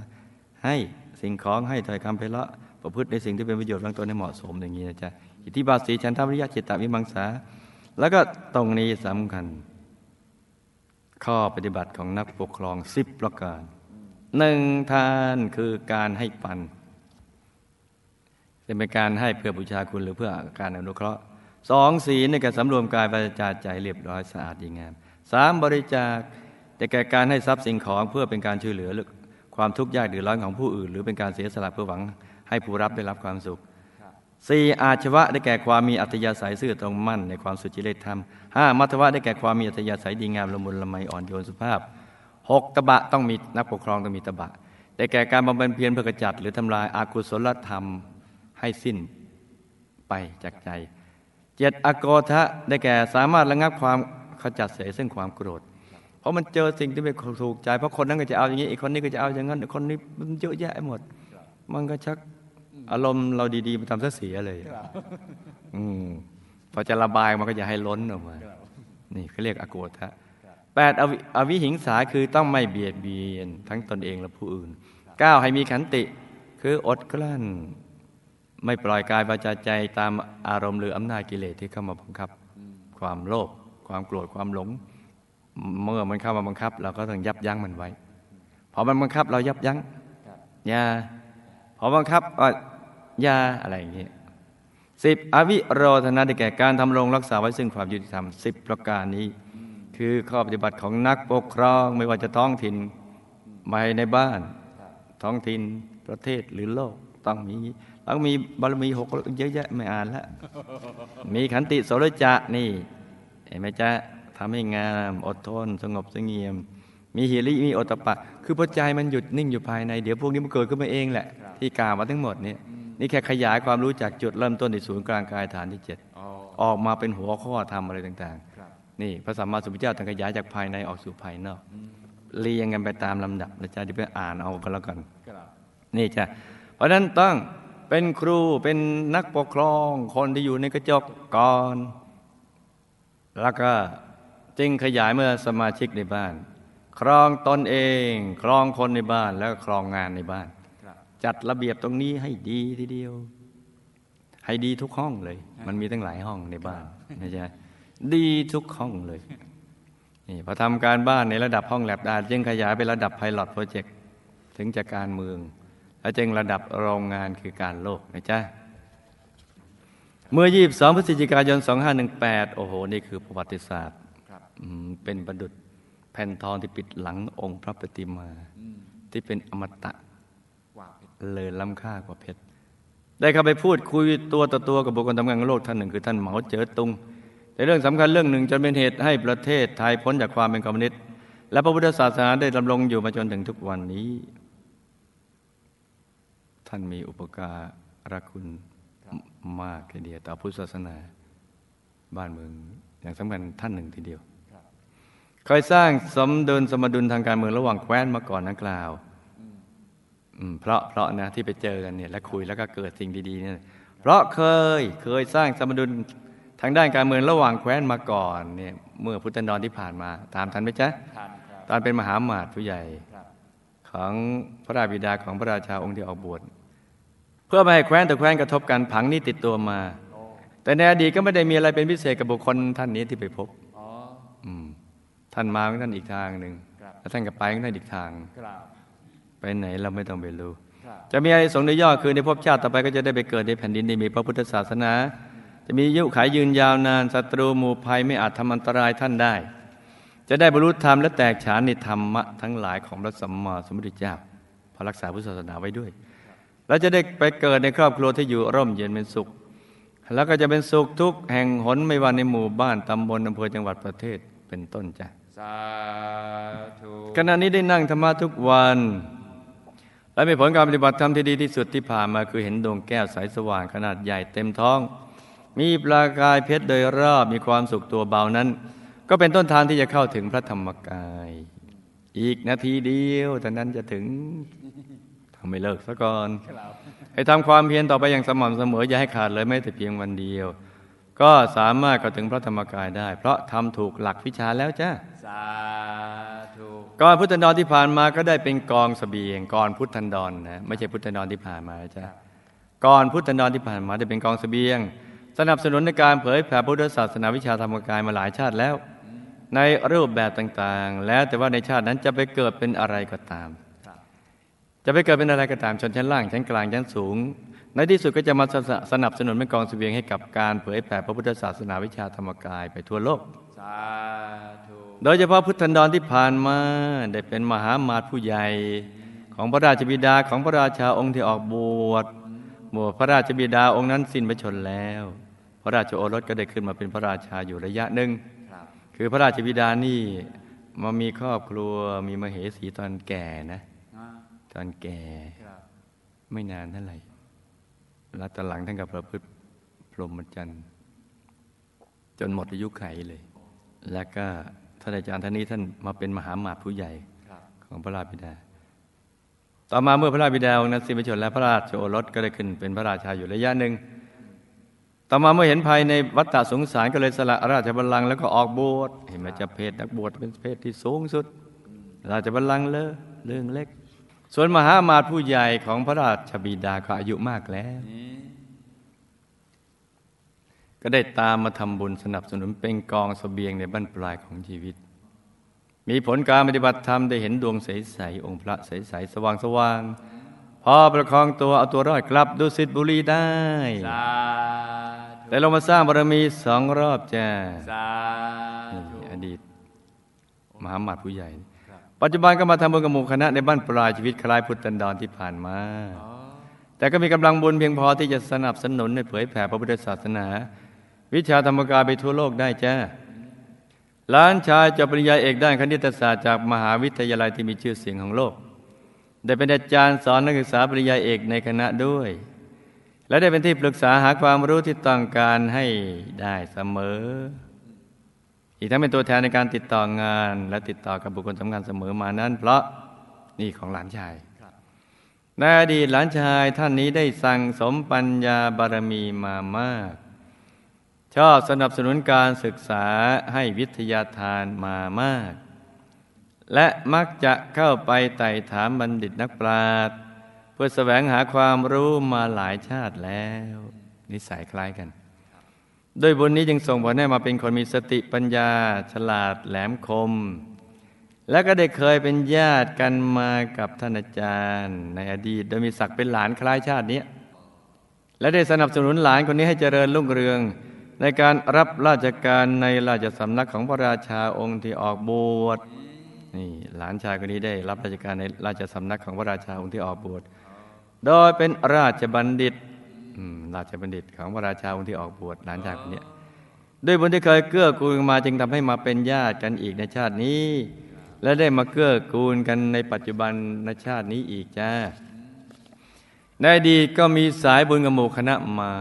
S2: ให้สิ่งของให้ถอยคำเพละ ประพฤติในสิ่งที่เป็นประโยชน์บางตัวให้เหมาะสมอย่างนี้นะจ๊ะอิทธิบาทสีฉันทาวิริยะจิตตวิมังสา แล้วก็ตรงนี้สำคัญ ข้อปฏิบัติของนักปกครองสิบประการหนึ่งทานคือการให้ปันเป็นการให้เพื่อบูชาคุณหรือเพื่อการอนุเคราะห์สองศีลในการสำรวมกายประจาใจเรียบร้อยสะอาดดีงามสามบริจาคจะแก่การให้ทรัพย์สิ่งของเพื่อเป็นการช่วยเหลือหรือความทุกข์ยากเดือดร้อนของผู้อื่น หรือเป็นการเสียสละเพื่อหวัง ให้ผู้รับได้รับความสุขสี่อาชวะได้แก่ความมีอัตยาศัยซื่อตรงมั่นในความสุจริตธรรมห้ามัทวะได้แก่ความมีอัตยาศัยดีงามละมุนละไมอ่อนโยนสุภาพหกตบะต้องมีนักปกครองต้องมีตบะ ได้แก่การบำเพ็ญเพียรเพื่อกระจัด หรือทำลายอากุศลธรรมให้สิ้นไปจากใจเจ็ดอโกทะได้แก่สามารถระงับความขจัดเสียซึ่งความโกรธ เพราะมันเจอสิ่งที่ไม่ถูกใจเพราะคนนั้นก็จะเอาอย่างนี้อีกคนนี้ก็จะเอาอย่างนั้นคนนี้มันเยอะแยะหมด มันก็ชัก อารมณ์เราดีๆมันทำซะเสียเลย อืมพอจะระบายมันก็จะให้ล้นออกมา นี่เขาเรียกอโกทะแปดอวิอวิหิงสาคือต้องไม่เบียดเบียน ทั้งตนเองและผู้อื่นเก้าให้มีขันติ คืออดกลั้น ไม่ปล่อยกายวาจาใจตามอารมณ์หรืออำนาจกิเลสที่เข้ามาบังคับ ความโลภความโกรธความหลง เมื่อมันเข้ามาบังคับ เราก็ต้องยับยั้งมันไว้พอมันบังคับเรายับยั้งอย่าพอบังคับก็อ ยาอะไรอย่างเงี้ยสิบอวิโรธนะได้แก่การทำรงรักษาไว้ซึ่งความยุติธรรมสิบประการนี้ คือข้อปฏิบัติของนักปกครองไม่ว่าจะท้องถิ่นไม่ในบ้าน ท้องถิ่นประเทศหรือโลกต้องมีต้องมีบารมีหกเยอะแยะไม่อ่านแล้วมีขันติโสรจะนี่เห็นไหมจ๊ะทำให้งามอดทน สงบสงเงียม มีหิริมีโอตปปะ คือพอใจมันหยุดนิ่งอยู่ภายใน เดี๋ยวพวกนี้มันเกิดขึ้นมาเองแหละ ที่กล่าวมาทั้งหมดเนี่ย นี่แค่ขยายความรู้จากจุดเริ่มต้นในศูนย์กลางกายฐานที่เจ็ด
S3: อ๋อ
S2: ออกมาเป็นหัวข้อธรรมอะไรต่าง
S3: ครับ
S2: ๆนี่พระสัมมาสัมพุทธเจ้าท่านขยายจากภายในออกสู่ภายนอกเรียงกันไปตามลำดับนะจ๊ะเดี๋ยวไปอ่านเอากันแล้วกัน
S3: กราบ
S2: นี่จ้ะเพราะฉะนั้นต้องเป็นครูเป็นนักปกครองคนที่อยู่ในกระจกก่อน แล้วก็จึงขยายเมื่อสมาชิกในบ้าน ครองตนเอง ครองคนในบ้านแล้วก็ครองงานในบ้าน
S3: ครับ
S2: จัดระเบียบตรงนี้ให้ดีทีเดียว ให้ดีทุกห้องเลย มันมีตั้งหลายห้องในบ้านไม่ใช่ดีทุกห้องเลยนี่พอทำการบ้านในระดับห้องแลบได้จึงขยายไประดับไพลอตโปรเจกต์ถึงจะการเมือง แล้วจึงระดับโรงงานคือการโลกนะจ๊ะเมื่อ 22 พฤศจิกายน 2518 โอ้โห นี่คือประวัติศาสตร์
S3: ครับ
S2: อืมเป็นประดุษแผ่นทองที่ปิดหลังองค์พระปฏิมา ที่เป็นอมตะ
S3: กว่า เล
S2: ยล้ำค่ากว่าเพชร ได้เข้าไปพูดคุยตัวต่อตัวกับบุคคลทำงานของโลกท่านหนึ่งคือท่านเหมาเจ๋อตุง ในเรื่องสำคัญเรื่องหนึ่งจนเป็นเหตุให้ประเทศไทยพ้นจากความเป็นคอมมิวนิสต์และพระพุทธศาสนาได้ดำรงอยู่มาจนถึงทุกวันนี้ ท่านมีอุปการะคุณมากทีเดียวต่อพุทธศาสนาบ้านเมืองอย่างสำคัญท่านหนึ่งทีเดียวเคยสร้างสมดุลสมดุลทางการเมืองระหว่างแคว้นมาก่อนนักกล่าว เพราะเพราะนะที่ไปเจอกันเนี่ยและคุยแล้วก็เกิดสิ่งดีๆเนี่ยเพราะเคยเคยสร้างสมดุลทางด้านการเมืองระหว่างแคว้นมาก่อนเนี่ยเมื่อพุทธันดรที่ผ่านมาตามทันไหมจ๊ะ
S3: ทานครับ
S2: ตอนเป็นมหาหมาดผู้ใหญ่
S3: ครับ
S2: ของพระราชบิดาของพระราชาองค์ที่ออกบวชเพื่อไม่ให้แคว้นต่อแคว้นกระทบกันผังนี้ติดตัวมา
S3: โอ้
S2: แต่ในอดีตก็ไม่ได้มีอะไรเป็นพิเศษกับบุคคลท่านนี้ที่ไปพบ
S3: อ๋อ
S2: อืมท่านมาของท่านอีกทางหนึ่ง
S3: ครับ
S2: แล้วท่านก็ไปของท่านอีกทาง
S3: ครับ
S2: ไปไหนเราไม่ต้องไปรู้
S3: ครับ
S2: จะมีอะไรสงส์ในย่อคือในภพชาติต่อไปก็จะได้ไปเกิดในแผ่นดินที่มีพระพุทธศาสนา จะมีอายุขายยืนยาวนานศัตรูหมู่ภัยไม่อาจทำอันตรายท่านได้ จะได้บรรลุธรรมและแตกฉานในธรรมะทั้งหลายของพระสัมมาสัมพุทธเจ้าพอรักษาพุทธศาสนาไว้ด้วย แล้วจะได้ไปเกิดในครอบครัวที่อยู่ร่มเย็นเป็นสุข แล้วก็จะเป็นสุขทุกแห่งหนไม่ว่าในหมู่บ้านตำบลอำเภอจังหวัดประเทศเป็นต้นจ้ะ
S3: สาธุ
S2: ขณะนี้ได้นั่งธรรมะทุกวัน และมีผลการปฏิบัติธรรมที่ดีที่สุดที่ผ่านมาคือเห็นดวงแก้วใสสว่างขนาดใหญ่เต็มท้อง มีปลากายเพชรโดยรอบมีความสุขตัวเบานั้น ก็เป็นต้นทางที่จะเข้าถึงพระธรรมกาย อีกนาทีเดียวแต่นั้นจะถึงทำไม่เลิกซะก่อนให้ทำความเพียรต่อไปอย่างสม่ำเสมออย่าให้ขาดเลยแม้แต่เพียงวันเดียว ก็สามารถเข้าถึงพระธรรมกายได้ เพราะทำถูกหลักวิชาแล้วจ้าา ก่อนพุทธันดรที่ผ่านมาก็ได้เป็นกองเสบียงก่อนพุทธันดรนะไม่ใช่พุทธันดรที่ผ่านมาจ้ะก่อนพุทธันดรที่ผ่านมาได้เป็นกองเสบียง สนับสนุนในการเผยแผ่พุทธศาสนาวิชาธรรมกายมาหลายชาติแล้ว ในรูปแบบต่างๆ แล้วแต่ว่าในชาตินั้นจะไปเกิดเป็นอะไรก็ตาม จะไปเกิดเป็นอะไรก็ตามชนชั้นล่างชั้นกลางชั้นสูง ในที่สุดก็จะมาสนับสนุนเป็นกองเสบียงให้กับการเผยแผ่พระพุทธศาสนาวิชาธรรมกายไปทั่วโลก
S3: สาธ
S2: โดยเฉพาะพุทธันดรที่ผ่านมาได้เป็นมหามาตผู้ใหญ่ ของพระราชบิดาของพระราชาองค์ที่ออกบวชเมื่อพระราชบิดาองค์นั้นสิ้นพระชนแล้ว พระราชโอรสก็ได้ขึ้นมาเป็นพระราชาอยู่ระยะหนึ่ง
S3: ค,
S2: คือพระราชบิดานี่มามีครอบครัวมีมเหสีตอนแก่นะตอนแก่ไม่นานเท่าไหร่แล้วตอนหลังท่านกับประพฤติพรหมจรรย์จนหมดอายุไขเลย แล้วก็ ท่านอาจารย์ท่านนี้ท่านมาเป็นมหาหมาตย์ผู้ใหญ่
S3: ครับ
S2: ของพระราชบิดา ต่อมาเมื่อพระราชบิดาองค์นั้นสิ้นพระชนม์และพระราชโอรสก็ได้ขึ้นเป็นพระราชาอยู่ระยะหนึ่ง ต่อมาเมื่อเห็นภายในวัฏฏะสงสารก็เลยสละราชบัลลังก์แล้วก็ออกบวชเห็นไหมจะเพศนักบวชเป็นเพศที่สูงสุด ราชบัลลังก์เลอเรื่องเล็ก ส่วนมหามาตย์ผู้ใหญ่ของพระราชบิดาก็อายุมากแล้ว
S3: นี่
S2: ก็ได้ตามมาทำบุญสนับสนุนเป็นกองเสบียงในบั้นปลายของชีวิต มีผลการปฏิบัติธรรมได้เห็นดวงใส ๆ องค์พระใส ๆ สว่างสว่างๆพอประคองตัวเอาตัวรอดกลับดุสิตบุรีได้
S3: สาธุ
S2: แต่ลงมาสร้างบารมีสองรอบจ้า
S3: สา
S2: นี่
S3: ธุ
S2: อดีต มหาหมาตย์ผู้ใหญ่
S3: ครับ
S2: ปัจจุบันก็มาทำบุญกับหมู่คณะในบ้านปลายชีวิตคล้ายพุทธันดรที่ผ่านมา
S3: อ๋อ
S2: แต่ก็มีกำลังบุญเพียงพอที่จะสนับสนุนในเผยแผ่พระพุทธศาสนา วิชาธรรมกายไปทั่วโลกได้จ้าหลานชายจบปริญญาเอกด้านคณิตศาสตร์จากมหาวิทยาลัยที่มีชื่อเสียงของโลก ได้เป็นอาจารย์สอนนักศึกษาปริญญาเอกในคณะด้วย และได้เป็นที่ปรึกษาหาความรู้ที่ต้องการให้ได้เสมอ อีกทั้งเป็นตัวแทนในการติดต่องาน และติดต่อกับบุคคลสำคัญเสมอมานั้น เพราะนี่ของหลานชายในอดีตหลานชายท่านนี้ได้สั่งสมปัญญาบารมีมามาก ชอบสนับสนุนการศึกษาให้วิทยาทานมามาก และมักจะเข้าไปไต่ถามบัณฑิตนักปราชญ์เพื่อแสวงหาความรู้มาหลายชาติแล้ว นิสัยคล้ายกันโดยบุญนี้จึงส่งผลให้มาเป็นคนมีสติปัญญา ฉลาดแหลมคม และก็ได้เคยเป็นญาติกันมากับท่านอาจารย์ ในอดีตโดยมีศักดิ์เป็นหลานคล้ายชาตินี้ และได้สนับสนุนหลานคนนี้ให้เจริญรุ่งเรือง ในการรับราชการในราชสำนักของพระราชาองค์ที่ออกบวชนี่หลานชายคนนี้ได้รับราชการในราชสำนักของพระราชาองค์ที่ออกบวชโดยเป็นราชบัณฑิตราชบัณฑิตของพระราชาองค์ที่ออกบวชหลานชายคนนี้ด้วยบุญที่เคยเกื้อกูลมาจึงทำให้มาเป็นญาติกันอีกในชาตินี้ และได้มาเกื้อกูลกันในปัจจุบันในชาตินี้อีกจ้าในอดีตก็มีสายบุญกหมู่คณะมา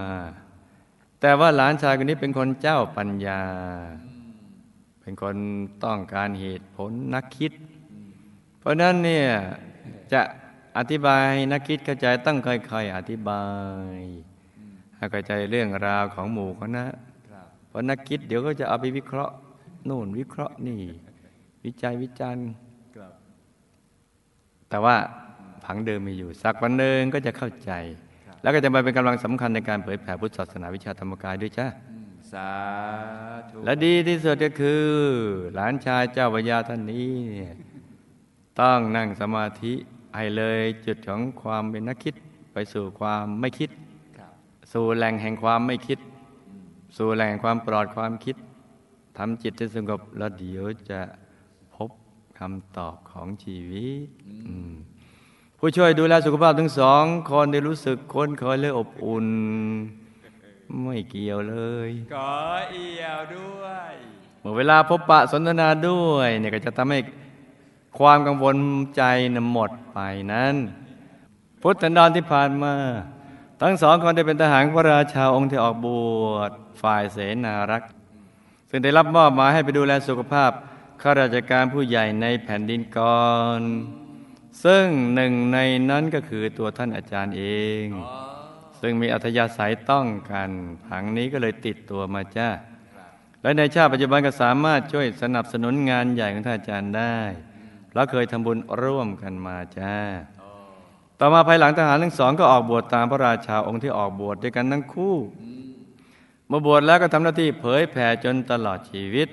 S2: แต่ว่าหลานชายคนนี้เป็นคนเจ้าปัญญา เป็นคนต้องการเหตุผลนักคิด เพราะนั้นเนี่ยจะอธิบายนักคิดเข้าใจต้องค่อยๆอธิบายให้เข้าใจเรื่องราวของหมู่เขานะเพราะนักคิดเดี๋ยวก็จะเอาไปวิเคราะห์นู่นวิเคราะห์นี่ วิจัยวิจารณ์แต่ว่าผังเดิมมีอยู่ สักวันหนึ่งก็จะเข้าใจ แล้วก็จะมาเป็นกำลังสำคัญในการเผยแผ่พุทธศาสนาวิชาธรรมกายด้วยจ้า
S3: สาธุ
S2: และดีที่สุดก็คือ หลานชายเจ้าวิญญาท่านนี้เนี่ยต้องนั่งสมาธิให้เลยจุดของความเป็นนักคิดไปสู่ความไม่คิด
S3: ครับ
S2: สู่แหล่งแห่งความไม่คิด สู่แหล่งแห่งความปลอดความคิดทำจิตให้สงบแล้วเดี๋ยวจะพบคำตอบของชีวิตอืม ผู้ช่วยดูแลสุขภาพทั้งสองคนได้รู้สึกค้นเคยเลยอบอุ่น ไม่เกี่ยวเลย
S3: ขอเอียวด้วย
S2: เมื่อเวลาพบปะสนทนาด้วยเนี่ยก็จะทำให้ความกังวลใจนะหมดไปนั้น พุทธันดรที่ผ่านมา ทั้งสองคนได้เป็นทหารพระราชาองค์ที่ออกบวชฝ่ายเสนารักษ์ซึ่งได้รับมอบหมายให้ไปดูแลสุขภาพข้าราชการผู้ใหญ่ในแผ่นดินก่อน ซึ่งหนึ่งในนั้นก็คือตัวท่านอาจารย์เอง ซึ่งมีอัธยาศัยต้องกันผังนี้ก็เลยติดตัวมาจ้าและในชาติปัจจุบันก็สามารถช่วยสนับสนุนงานใหญ่ของท่านอาจารย์ได้เพราะเคยทำบุญร่วมกันมาจ้าต่อมาภายหลังทหารทั้งสองก็ออกบวชตามพระราชาองค์ที่ออกบวชด้วยกันทั้งคู่เมื่อบวชแล้วก็ทำหน้าที่เผยแผ่จนตลอดชีวิต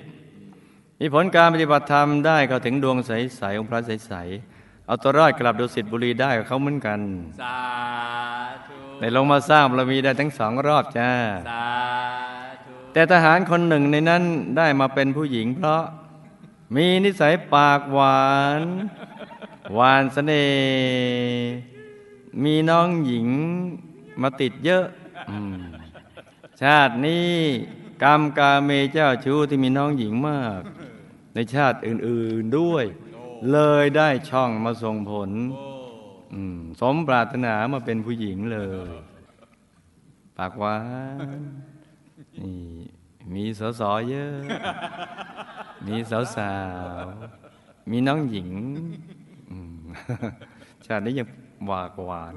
S2: มีผลการปฏิบัติธรรมได้เข้าถึงดวงใสๆองค์พระใสๆ เอาตัวรอดกลับดุสิตบุรีได้กับเขาเหมือนกัน
S3: สาธุ
S2: ในลงมาสร้างบารมีได้ทั้งสองรอบจ้า
S3: สาธุ
S2: แต่ทหารคนหนึ่งในนั้นได้มาเป็นผู้หญิง เพราะมีนิสัยปากหวาน หวานเสน่ห์มีน้องหญิงมาติดเยอะอมชาตินี้กรรมกาเมเจ้าชู้ที่มีน้องหญิงมาก ในชาติอื่น ๆด้วย เลยได้ช่องมาส่งผลอืมสมปรารถนามาเป็นผู้หญิงเลย ปากหวานนี่มีสสเยอะ มีสาวสาวๆมีน้องหญิงอืมชาตินี้ยังหวากหวาน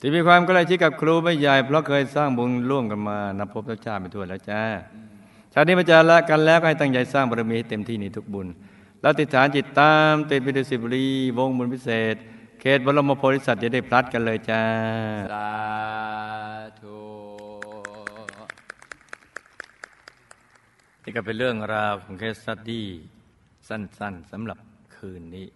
S2: ที่มีความใกล้ชิดกับครูไม่ใหญ่เพราะเคยสร้างบุญร่วมกันมานับพบนับชาติไปทั่วแล้วจ้าชาตินี้มาเจอละกันแล้วก็ให้ตั้งใจสร้างบารมีให้เต็มที่ในทุกบุญ แล้วติดฐานจิตตามติดไปดุสิตบุรีวงบุญพิเศษ เขตบรมโพธิสัตว์จะได้พลัดกันเลยจ้า
S3: สาธุ
S2: นี่ก็เป็นเรื่องราวของเคสสตดี้สั้นๆสำหรับคืนนี้